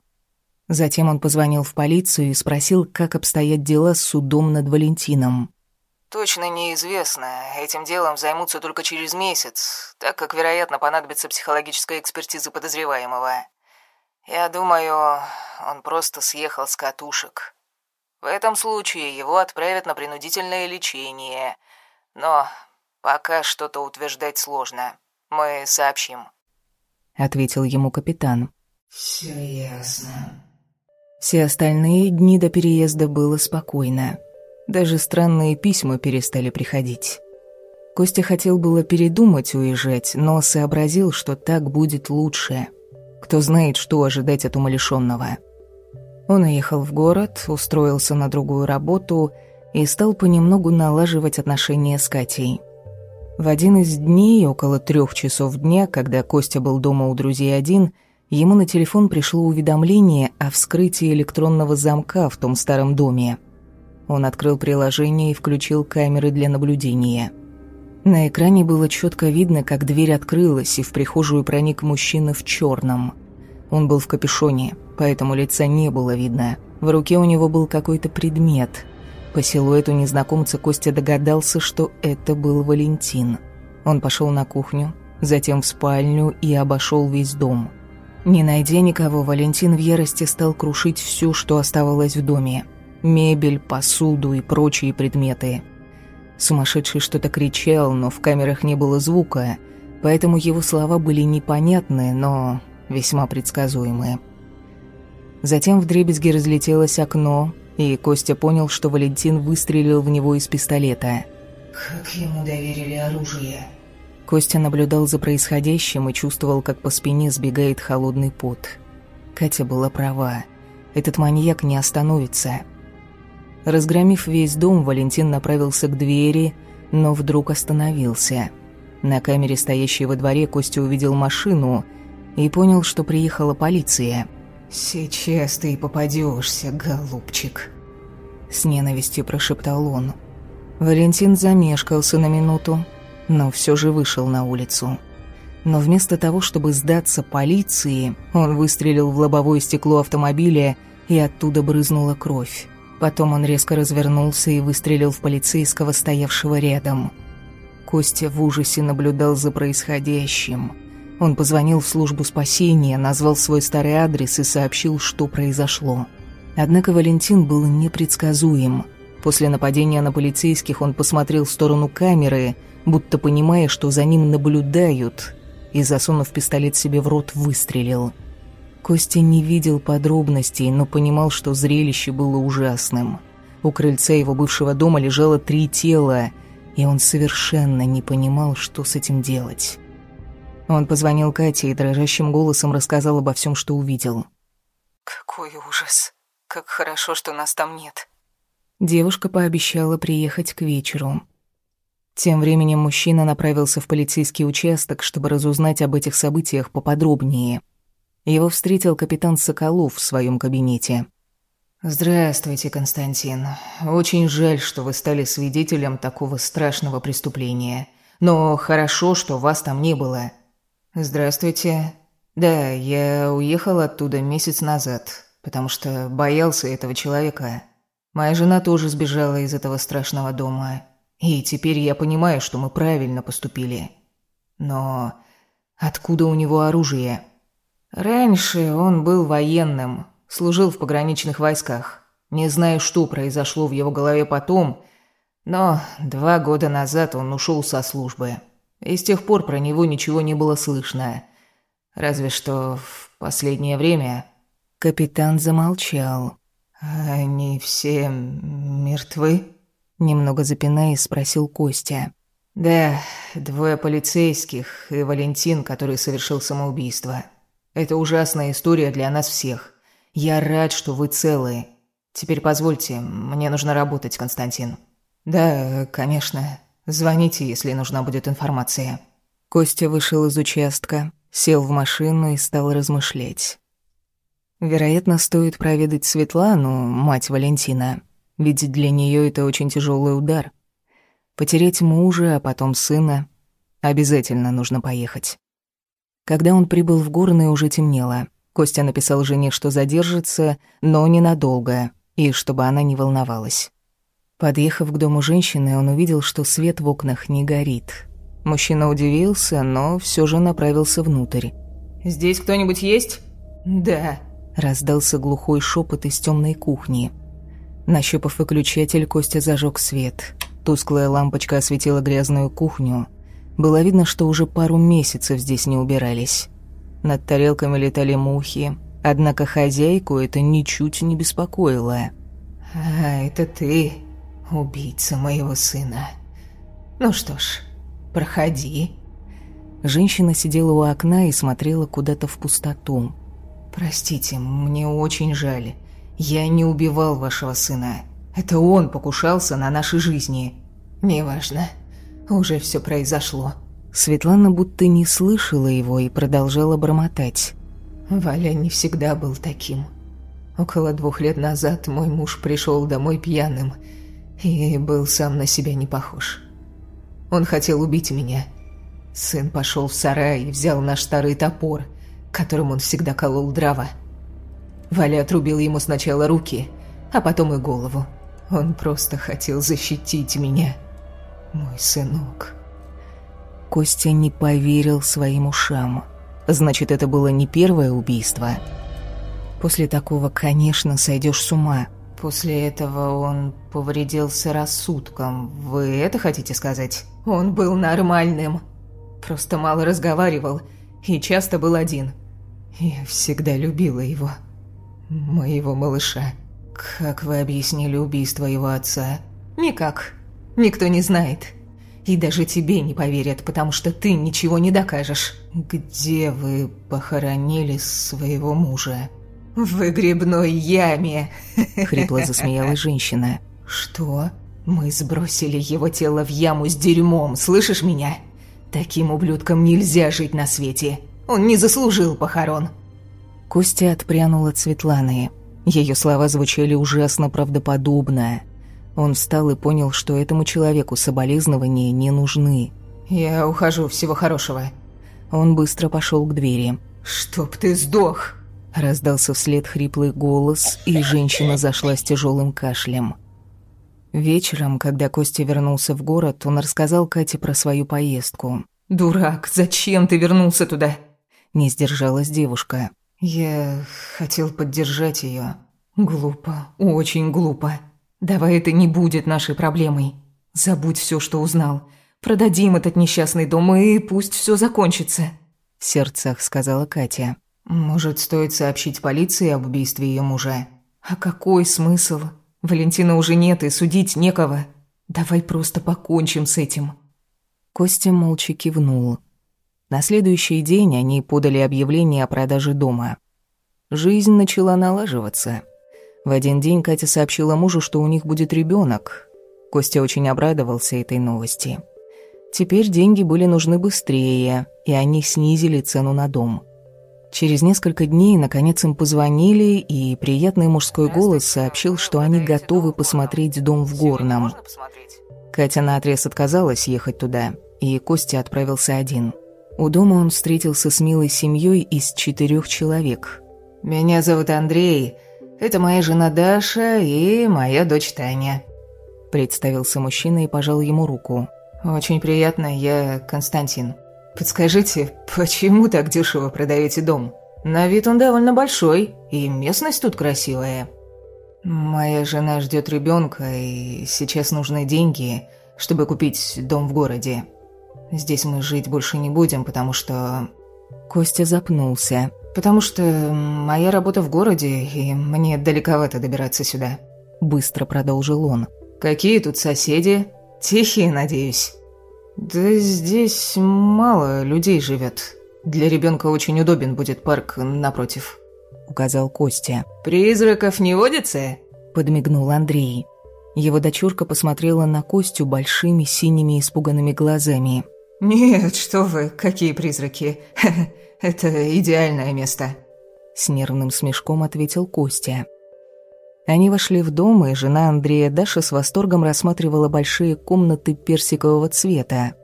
Затем он позвонил в полицию и спросил, как обстоят дела с судом над Валентином. «Точно неизвестно. Этим делом займутся только через месяц, так как, вероятно, понадобится психологическая экспертиза подозреваемого. Я думаю, он просто съехал с катушек. В этом случае его отправят на принудительное лечение, но пока что-то утверждать сложно. Мы сообщим», — ответил ему капитан. «Все ясно». Все остальные дни до переезда было спокойно. Даже странные письма перестали приходить. Костя хотел было передумать уезжать, но сообразил, что так будет лучше. Кто знает, что ожидать от умалишённого. Он уехал в город, устроился на другую работу и стал понемногу налаживать отношения с Катей. В один из дней, около трех часов дня, когда Костя был дома у друзей один, ему на телефон пришло уведомление о вскрытии электронного замка в том старом доме. Он открыл приложение и включил камеры для наблюдения. На экране было четко видно, как дверь открылась, и в прихожую проник мужчина в черном. Он был в капюшоне, поэтому лица не было видно. В руке у него был какой-то предмет. По силуэту незнакомца Костя догадался, что это был Валентин. Он пошел на кухню, затем в спальню и обошел весь дом – не найдя никого, Валентин в ярости стал крушить все, что оставалось в доме. Мебель, посуду и прочие предметы. Сумасшедший что-то кричал, но в камерах не было звука, поэтому его слова были непонятны, но весьма предсказуемые. Затем в дребезги разлетелось окно, и Костя понял, что Валентин выстрелил в него из пистолета. «Как ему доверили оружие?» Костя наблюдал за происходящим и чувствовал, как по спине сбегает холодный пот. Катя была права. Этот маньяк не остановится. Разгромив весь дом, Валентин направился к двери, но вдруг остановился. На камере, стоящей во дворе, Костя увидел машину и понял, что приехала полиция. «Сейчас ты попадешься, голубчик», — с ненавистью прошептал он. Валентин замешкался на минуту, но все же вышел на улицу. Но вместо того, чтобы сдаться полиции, он выстрелил в лобовое стекло автомобиля, и оттуда брызнула кровь. Потом он резко развернулся и выстрелил в полицейского, стоявшего рядом. Костя в ужасе наблюдал за происходящим. Он позвонил в службу спасения, назвал свой старый адрес и сообщил, что произошло. Однако Валентин был непредсказуем. После нападения на полицейских он посмотрел в сторону камеры – будто понимая, что за ним наблюдают, и, засунув пистолет себе в рот, выстрелил. Костя не видел подробностей, но понимал, что зрелище было ужасным. У крыльца его бывшего дома лежало три тела, и он совершенно не понимал, что с этим делать. Он позвонил Кате и дрожащим голосом рассказал обо всем, что увидел. «Какой ужас! Как хорошо, что нас там нет!» Девушка пообещала приехать к вечеру. Тем временем мужчина направился в полицейский участок, чтобы разузнать об этих событиях поподробнее. Его встретил капитан Соколов в своем кабинете. «Здравствуйте, Константин. Очень жаль, что вы стали свидетелем такого страшного преступления. Но хорошо, что вас там не было». «Здравствуйте. Да, я уехал оттуда месяц назад, потому что боялся этого человека. Моя жена тоже сбежала из этого страшного дома». И теперь я понимаю, что мы правильно поступили. Но откуда у него оружие? Раньше он был военным, служил в пограничных войсках. Не знаю, что произошло в его голове потом, но два года назад он ушел со службы. И с тех пор про него ничего не было слышно. Разве что в последнее время... Капитан замолчал. «Они все мертвы?» Немного запинаясь, спросил Костя. «Да, двое полицейских и Валентин, который совершил самоубийство. Это ужасная история для нас всех. Я рад, что вы целы. Теперь позвольте, мне нужно работать, Константин». «Да, конечно. Звоните, если нужна будет информация». Костя вышел из участка, сел в машину и стал размышлять. Вероятно, стоит проведать Светлану, мать Валентина ведь для нее это очень тяжелый удар. Потерять мужа, а потом сына. Обязательно нужно поехать. Когда он прибыл в Горные, уже темнело. Костя написал жене, что задержится, но ненадолго, и чтобы она не волновалась. Подъехав к дому женщины, он увидел, что свет в окнах не горит. Мужчина удивился, но все же направился внутрь. «Здесь кто-нибудь есть?» «Да», — раздался глухой шепот из темной кухни. Нащупав выключатель, Костя зажег свет. Тусклая лампочка осветила грязную кухню. Было видно, что уже пару месяцев здесь не убирались. Над тарелками летали мухи, однако хозяйку это ничуть не беспокоило. «А, это ты, убийца моего сына. Ну что ж, проходи». Женщина сидела у окна и смотрела куда-то в пустоту. «Простите, мне очень жаль. Я не убивал вашего сына. Это он покушался на наши жизни. Неважно. Уже все произошло». Светлана будто не слышала его и продолжала бормотать. «Валя не всегда был таким. Около двух лет назад мой муж пришел домой пьяным и был сам на себя не похож. Он хотел убить меня. Сын пошел в сарай и взял наш старый топор, которым он всегда колол дрова. Валя отрубил ему сначала руки, а потом и голову. Он просто хотел защитить меня. Мой сынок. Костя не поверил своим ушам. Значит, это было не первое убийство. После такого, конечно, сойдешь с ума. После этого он повредился рассудком. Вы это хотите сказать? Он был нормальным. Просто мало разговаривал и часто был один. Я всегда любила его. Моего малыша. Как вы объяснили убийство его отца? Никак. Никто не знает. И даже тебе не поверят, потому что ты ничего не докажешь. Где вы похоронили своего мужа? В выгребной яме. Хрипло засмеялась женщина. Что? Мы сбросили его тело в яму с дерьмом, слышишь меня? Таким ублюдкам нельзя жить на свете. Он не заслужил похорон. Костя отпрянул от Светланы. Ее слова звучали ужасно правдоподобно. Он встал и понял, что этому человеку соболезнования не нужны. «Я ухожу, всего хорошего». Он быстро пошел к двери. «Чтоб ты сдох!» Раздался вслед хриплый голос, и женщина зашла с тяжелым кашлем. Вечером, когда Костя вернулся в город, он рассказал Кате про свою поездку. «Дурак, зачем ты вернулся туда?» Не сдержалась девушка. «Я хотел поддержать ее. Глупо, очень глупо. Давай это не будет нашей проблемой. Забудь все, что узнал. Продадим этот несчастный дом, и пусть все закончится», — в сердцах сказала Катя. «Может, стоит сообщить полиции об убийстве ее мужа?» «А какой смысл? Валентина уже нет, и судить некого. Давай просто покончим с этим». Костя молча кивнул. На следующий день они подали объявление о продаже дома. Жизнь начала налаживаться — в один день Катя сообщила мужу, что у них будет ребенок. Костя очень обрадовался этой новости. Теперь деньги были нужны быстрее, и они снизили цену на дом. Через несколько дней, наконец, им позвонили, и приятный мужской голос сообщил, что они готовы посмотреть дом в Горном. Катя наотрез отказалась ехать туда, и Костя отправился один. У дома он встретился с милой семьей из четырех человек. «Меня зовут Андрей. Это моя жена Даша и моя дочь Таня». Представился мужчина и пожал ему руку. «Очень приятно, я Константин. Подскажите, почему так дешево продаете дом? На вид он довольно большой, и местность тут красивая». «Моя жена ждет ребенка, и сейчас нужны деньги, чтобы купить дом в городе. Здесь мы жить больше не будем, потому что...» Костя запнулся. «Потому что моя работа в городе, и мне далековато добираться сюда», — быстро продолжил он. «Какие тут соседи? Тихие, надеюсь?» «Да здесь мало людей живет. Для ребенка очень удобен будет парк напротив», — указал Костя. «Призраков не водится?» — подмигнул Андрей. Его дочурка посмотрела на Костю большими синими испуганными глазами. «Нет, что вы, какие призраки? Это идеальное место», — с нервным смешком ответил Костя. Они вошли в дом, и жена Андрея Даша с восторгом рассматривала большие комнаты персикового цвета.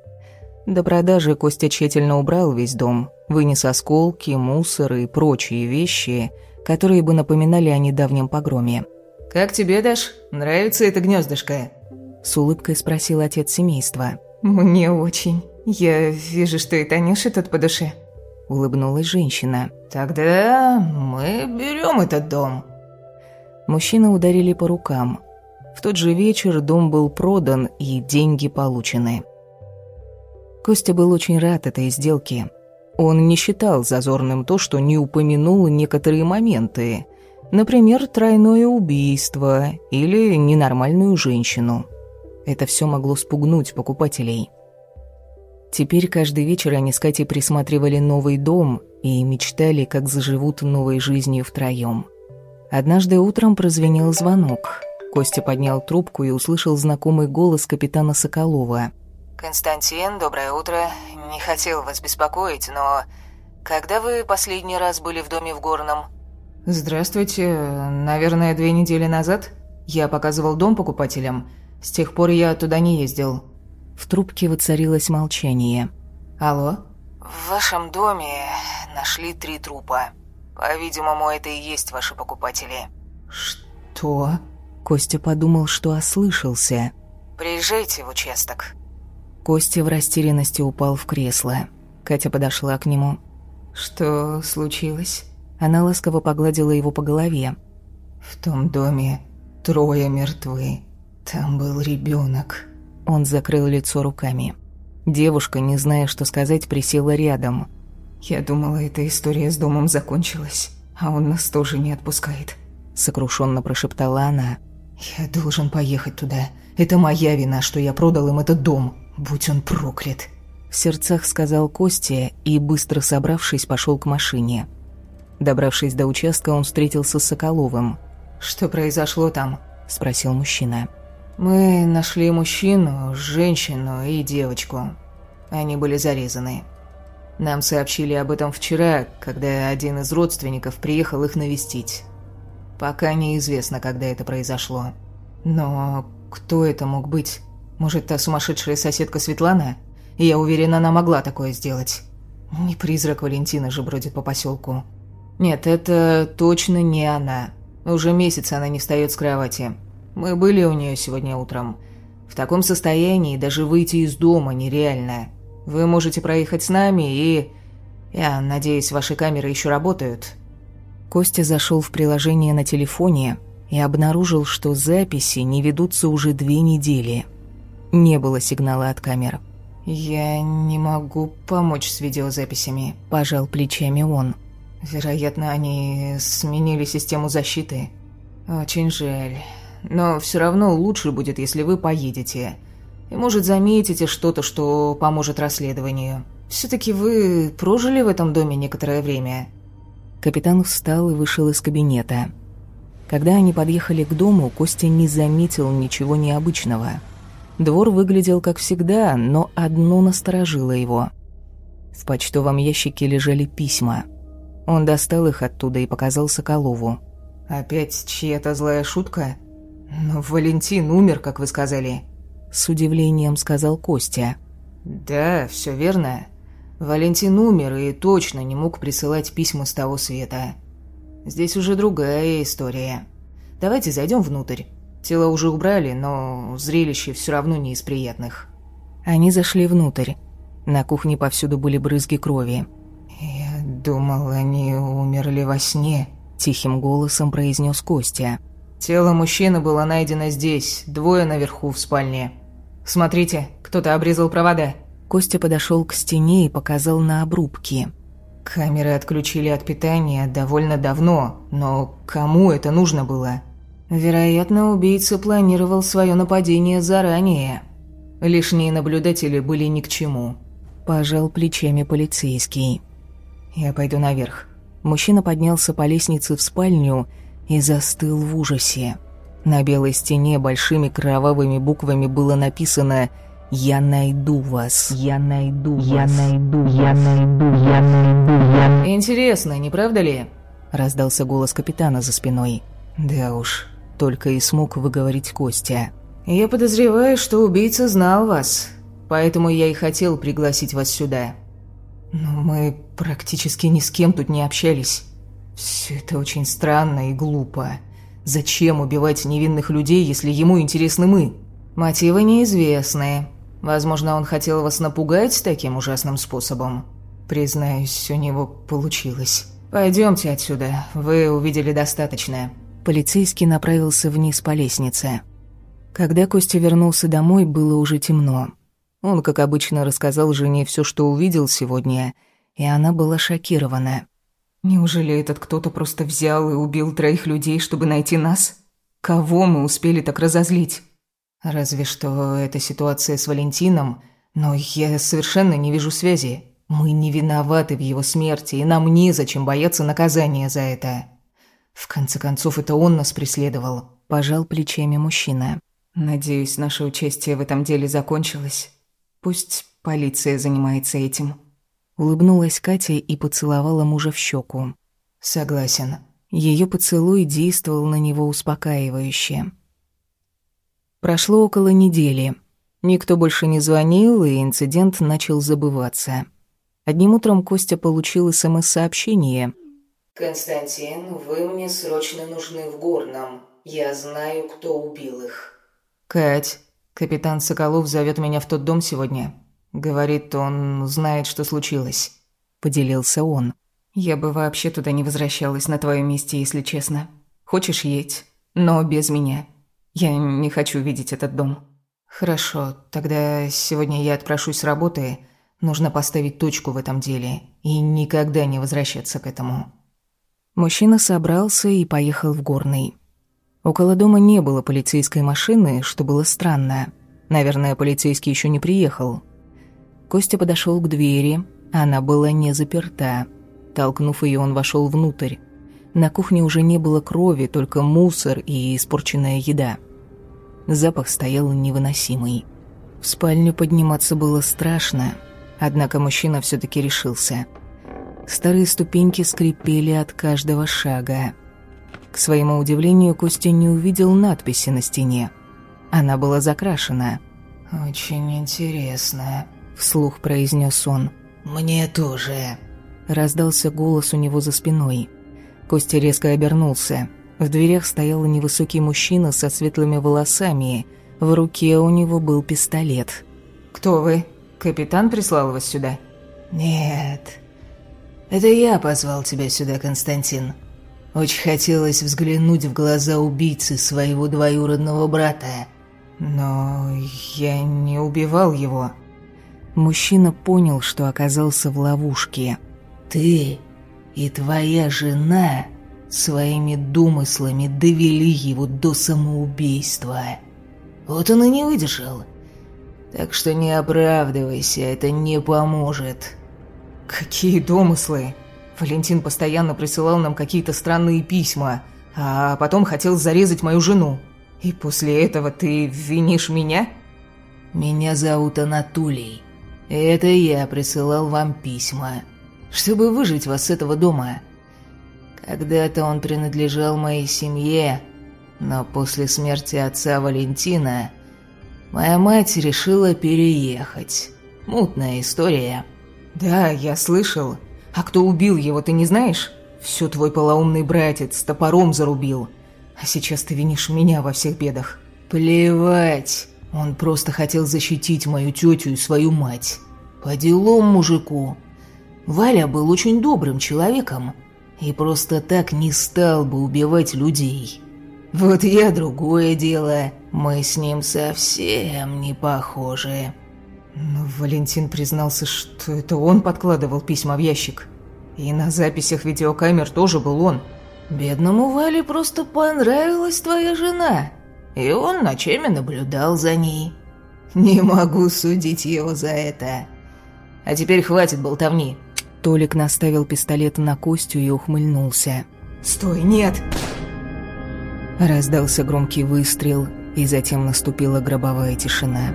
До продажи Костя тщательно убрал весь дом, вынес осколки, мусор и прочие вещи, которые бы напоминали о недавнем погроме. «Как тебе, Даш? Нравится это гнездышко?» С улыбкой спросил отец семейства. «Мне очень. Я вижу, что и Танюше тут по душе». Улыбнулась женщина. «Тогда мы берем этот дом». Мужчины ударили по рукам. В тот же вечер дом был продан и деньги получены. Костя был очень рад этой сделке. Он не считал зазорным то, что не упомянул некоторые моменты. Например, тройное убийство или ненормальную женщину. Это все могло спугнуть покупателей. Теперь каждый вечер они с Катей присматривали новый дом и мечтали, как заживут новой жизнью втроем. Однажды утром прозвенел звонок. Костя поднял трубку и услышал знакомый голос капитана Соколова. «Константин, доброе утро. Не хотел вас беспокоить, но... Когда вы последний раз были в доме в Горном?» «Здравствуйте. Наверное, две недели назад. Я показывал дом покупателям. С тех пор я туда не ездил». В трубке воцарилось молчание. «Алло?» «В вашем доме нашли три трупа. По-видимому, это и есть ваши покупатели». «Что?» Костя подумал, что ослышался. «Приезжайте в участок». Костя в растерянности упал в кресло. Катя подошла к нему. «Что случилось?» Она ласково погладила его по голове. «В том доме трое мертвы. Там был ребенок. Он закрыл лицо руками. Девушка, не зная, что сказать, присела рядом. Я думала, эта история с домом закончилась, а он нас тоже не отпускает. Сокрушенно прошептала она. Я должен поехать туда. Это моя вина, что я продал им этот дом. Будь он проклят. В сердцах сказал Костя и, быстро собравшись, пошел к машине. Добравшись до участка, он встретился с Соколовым. «Что произошло там?» – спросил мужчина. «Мы нашли мужчину, женщину и девочку. Они были зарезаны. Нам сообщили об этом вчера, когда один из родственников приехал их навестить. Пока неизвестно, когда это произошло. Но кто это мог быть? Может, та сумасшедшая соседка Светлана? Я уверена, она могла такое сделать. Не призрак Валентина же бродит по поселку. Нет, это точно не она. Уже месяц она не встает с кровати. Мы были у нее сегодня утром. В таком состоянии даже выйти из дома нереально. Вы можете проехать с нами и... Я надеюсь, ваши камеры еще работают». Костя зашел в приложение на телефоне и обнаружил, что записи не ведутся уже две недели. Не было сигнала от камер. «Я не могу помочь с видеозаписями», – пожал плечами он. «Вероятно, они сменили систему защиты. Очень жаль. Но все равно лучше будет, если вы поедете. И, может, заметите что-то, что поможет расследованию. Все-таки вы прожили в этом доме некоторое время». Капитан встал и вышел из кабинета. Когда они подъехали к дому, Костя не заметил ничего необычного. Двор выглядел как всегда, но одно насторожило его. В почтовом ящике лежали письма. Он достал их оттуда и показал Соколову. «Опять чья-то злая шутка? Но Валентин умер, как вы сказали». С удивлением сказал Костя. «Да, все верно. Валентин умер и точно не мог присылать письма с того света. Здесь уже другая история. Давайте зайдем внутрь. Тело уже убрали, но зрелище все равно не из приятных». Они зашли внутрь. На кухне повсюду были брызги крови. «Я думал, они умерли во сне», – тихим голосом произнес Костя. «Тело мужчины было найдено здесь, двое наверху в спальне. Смотрите, кто-то обрезал провода». Костя подошел к стене и показал на обрубки. Камеры отключили от питания довольно давно, но кому это нужно было? Вероятно, убийца планировал свое нападение заранее. Лишние наблюдатели были ни к чему. Пожал плечами полицейский. Я пойду наверх. Мужчина поднялся по лестнице в спальню и застыл в ужасе. На белой стене большими кровавыми буквами было написано «Я найду вас, я найду вас, я найду, я найду, я найду, я найду». «Интересно, не правда ли?» Раздался голос капитана за спиной. «Да уж, только и смог выговорить Костя. «Я подозреваю, что убийца знал вас, поэтому я и хотел пригласить вас сюда. Но мы практически ни с кем тут не общались. Все это очень странно и глупо. Зачем убивать невинных людей, если ему интересны мы? Мотивы неизвестны. Возможно, он хотел вас напугать таким ужасным способом. Признаюсь, у него получилось. Пойдемте отсюда, вы увидели достаточно». Полицейский направился вниз по лестнице. Когда Костя вернулся домой, было уже темно. Он, как обычно, рассказал жене все, что увидел сегодня, и она была шокирована. «Неужели этот кто-то просто взял и убил троих людей, чтобы найти нас? Кого мы успели так разозлить? Разве что эта ситуация с Валентином, но я совершенно не вижу связи. Мы не виноваты в его смерти, и нам незачем бояться наказания за это. В конце концов, это он нас преследовал», – пожал плечами мужчина. «Надеюсь, наше участие в этом деле закончилось». Пусть полиция занимается этим. Улыбнулась Катя и поцеловала мужа в щеку. Согласен. Ее поцелуй действовал на него успокаивающе. Прошло около недели. Никто больше не звонил, и инцидент начал забываться. Одним утром Костя получил СМС-сообщение. «Константин, вы мне срочно нужны в Горном. Я знаю, кто убил их». «Кать, Капитан Соколов зовет меня в тот дом сегодня. Говорит, он знает, что случилось. Поделился он. Я бы вообще туда не возвращалась на твоем месте, если честно. Хочешь едь, но без меня. Я не хочу видеть этот дом. Хорошо, тогда сегодня я отпрошусь с работы. Нужно поставить точку в этом деле и никогда не возвращаться к этому. Мужчина собрался и поехал в Горный. Около дома не было полицейской машины, что было странно. Наверное, полицейский еще не приехал. Костя подошел к двери, она была не заперта. Толкнув ее, он вошел внутрь. На кухне уже не было крови, только мусор и испорченная еда. Запах стоял невыносимый. В спальню подниматься было страшно, однако мужчина все таки решился. Старые ступеньки скрипели от каждого шага. К своему удивлению, Костя не увидел надписи на стене. Она была закрашена. «Очень интересно», — вслух произнес он. «Мне тоже», — раздался голос у него за спиной. Костя резко обернулся. В дверях стоял невысокий мужчина со светлыми волосами. В руке у него был пистолет. «Кто вы? Капитан прислал вас сюда?» «Нет. Это я позвал тебя сюда, Константин. Очень хотелось взглянуть в глаза убийцы своего двоюродного брата. Но я не убивал его. Мужчина понял, что оказался в ловушке. Ты и твоя жена своими домыслами довели его до самоубийства. Вот он и не выдержал. Так что не оправдывайся, это не поможет. Какие домыслы? Валентин постоянно присылал нам какие-то странные письма, а потом хотел зарезать мою жену. И после этого ты винишь меня? Меня зовут Анатолий. Это я присылал вам письма, чтобы выжить вас с этого дома. Когда-то он принадлежал моей семье, но после смерти отца Валентина моя мать решила переехать. Мутная история. Да, я слышал. А кто убил его, ты не знаешь? Все твой полоумный братец топором зарубил. А сейчас ты винишь меня во всех бедах. Плевать. Он просто хотел защитить мою тетю и свою мать. По делам мужику. Валя был очень добрым человеком и просто так не стал бы убивать людей. Вот я другое дело. Мы с ним совсем не похожи. Но Валентин признался, что это он подкладывал письма в ящик. И на записях видеокамер тоже был он. Бедному Вале просто понравилась твоя жена, и он ночами наблюдал за ней. Не могу судить его за это. А теперь хватит болтовни. Толик наставил пистолет на Костю и ухмыльнулся. «Стой, нет!» Раздался громкий выстрел, и затем наступила гробовая тишина.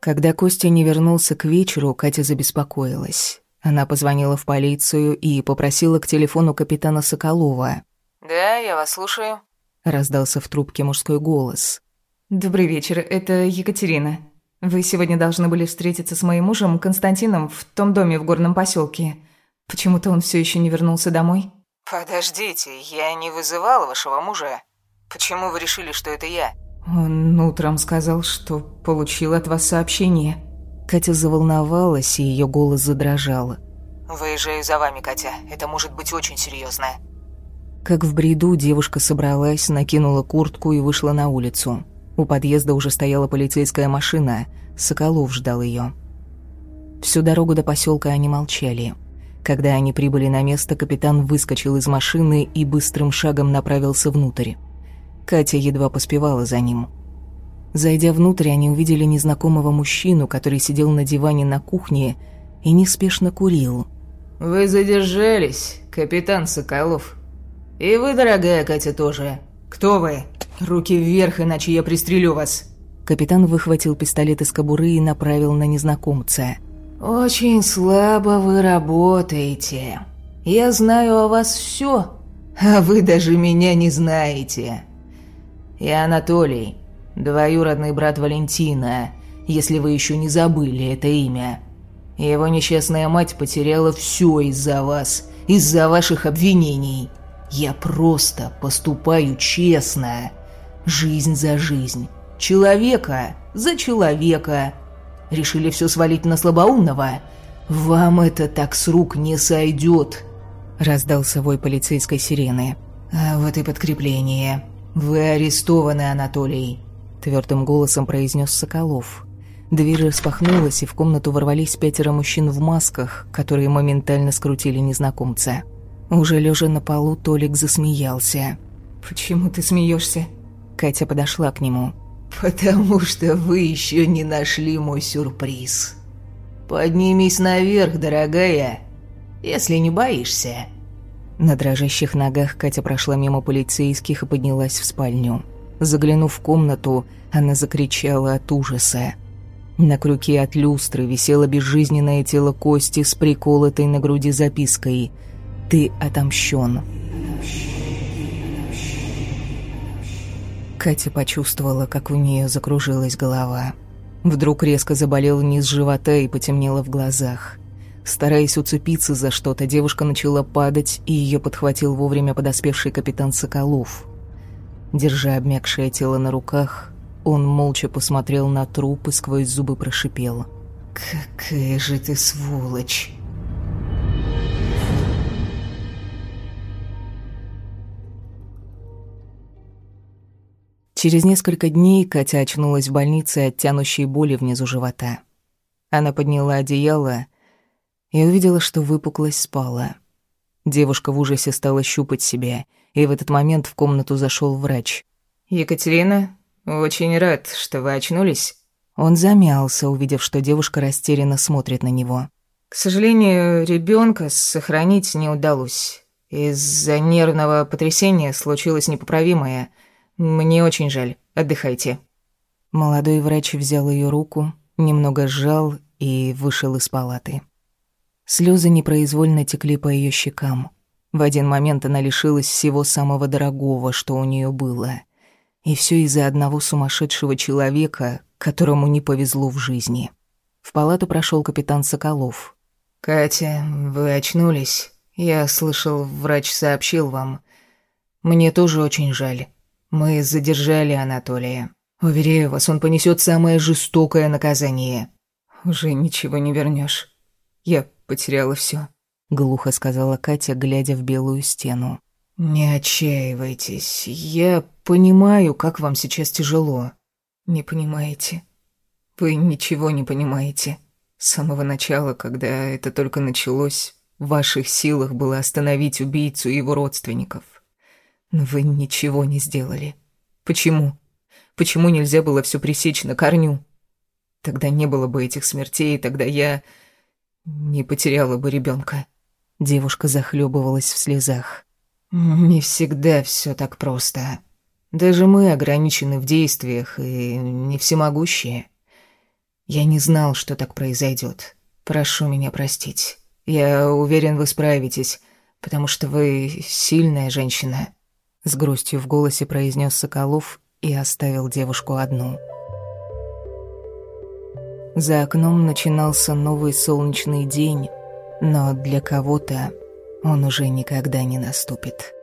Когда Костя не вернулся к вечеру, Катя забеспокоилась. Она позвонила в полицию и попросила к телефону капитана Соколова. «Да, я вас слушаю», — раздался в трубке мужской голос. «Добрый вечер, это Екатерина. Вы сегодня должны были встретиться с моим мужем Константином в том доме в горном поселке. Почему-то он все еще не вернулся домой». «Подождите, я не вызывала вашего мужа. Почему вы решили, что это я?» Он утром сказал, что получил от вас сообщение. Катя заволновалась, и ее голос задрожал. «Выезжаю за вами, Катя. Это может быть очень серьезно. Как в бреду девушка собралась, накинула куртку и вышла на улицу. У подъезда уже стояла полицейская машина. Соколов ждал ее. Всю дорогу до поселка они молчали. Когда они прибыли на место, капитан выскочил из машины и быстрым шагом направился внутрь. Катя едва поспевала за ним. Зайдя внутрь, они увидели незнакомого мужчину, который сидел на диване на кухне и неспешно курил. «Вы задержались, капитан Соколов. И вы, дорогая Катя, тоже. Кто вы? Руки вверх, иначе я пристрелю вас». Капитан выхватил пистолет из кобуры и направил на незнакомца – «Очень слабо вы работаете. Я знаю о вас все, а вы даже меня не знаете. Я Анатолий, двоюродный брат Валентина, если вы еще не забыли это имя. Его несчастная мать потеряла все из-за вас, из-за ваших обвинений. Я просто поступаю честно. Жизнь за жизнь. Человека за человека. Решили все свалить на слабоумного? Вам это так с рук не сойдет!» Раздался вой полицейской сирены. «А вот и подкрепление. Вы арестованы, Анатолий!» Твердым голосом произнес Соколов. Дверь распахнулась, и в комнату ворвались пятеро мужчин в масках, которые моментально скрутили незнакомца. Уже лежа на полу, Толик засмеялся. «Почему ты смеешься? Катя подошла к нему. «Потому что вы еще не нашли мой сюрприз. Поднимись наверх, дорогая, если не боишься». На дрожащих ногах Катя прошла мимо полицейских и поднялась в спальню. Заглянув в комнату, она закричала от ужаса. На крюке от люстры висело безжизненное тело Кости с приколотой на груди запиской «Ты отомщен». Катя почувствовала, как у нее закружилась голова. Вдруг резко заболел низ живота и потемнело в глазах. Стараясь уцепиться за что-то, девушка начала падать, и ее подхватил вовремя подоспевший капитан Соколов. Держа обмякшее тело на руках, он молча посмотрел на труп и сквозь зубы прошипел. «Какая же ты сволочь!» Через несколько дней Катя очнулась в больнице от тянущей боли внизу живота. Она подняла одеяло и увидела, что выпуклость спала. Девушка в ужасе стала щупать себя, и в этот момент в комнату зашел врач. «Екатерина, очень рад, что вы очнулись». Он замялся, увидев, что девушка растерянно смотрит на него. «К сожалению, ребенка сохранить не удалось. Из-за нервного потрясения случилось непоправимое – «Мне очень жаль. Отдыхайте». Молодой врач взял ее руку, немного сжал и вышел из палаты. Слезы непроизвольно текли по ее щекам. В один момент она лишилась всего самого дорогого, что у нее было. И все из-за одного сумасшедшего человека, которому не повезло в жизни. В палату прошел капитан Соколов. «Катя, вы очнулись. Я слышал, врач сообщил вам. Мне тоже очень жаль. Мы задержали Анатолия. Уверяю вас, он понесет самое жестокое наказание. Уже ничего не вернешь. Я потеряла все, глухо сказала Катя, глядя в белую стену. Не отчаивайтесь. Я понимаю, как вам сейчас тяжело. Не понимаете. Вы ничего не понимаете. С самого начала, когда это только началось, в ваших силах было остановить убийцу и его родственников. Но вы ничего не сделали. Почему? Почему нельзя было все пресечь на корню? Тогда не было бы этих смертей, тогда я не потеряла бы ребенка. Девушка захлебывалась в слезах. Не всегда все так просто. Даже мы ограничены в действиях и не всемогущие. Я не знал, что так произойдет. Прошу меня простить. Я уверен, вы справитесь, потому что вы сильная женщина. С грустью в голосе произнес Соколов и оставил девушку одну. За окном начинался новый солнечный день, но для кого-то он уже никогда не наступит.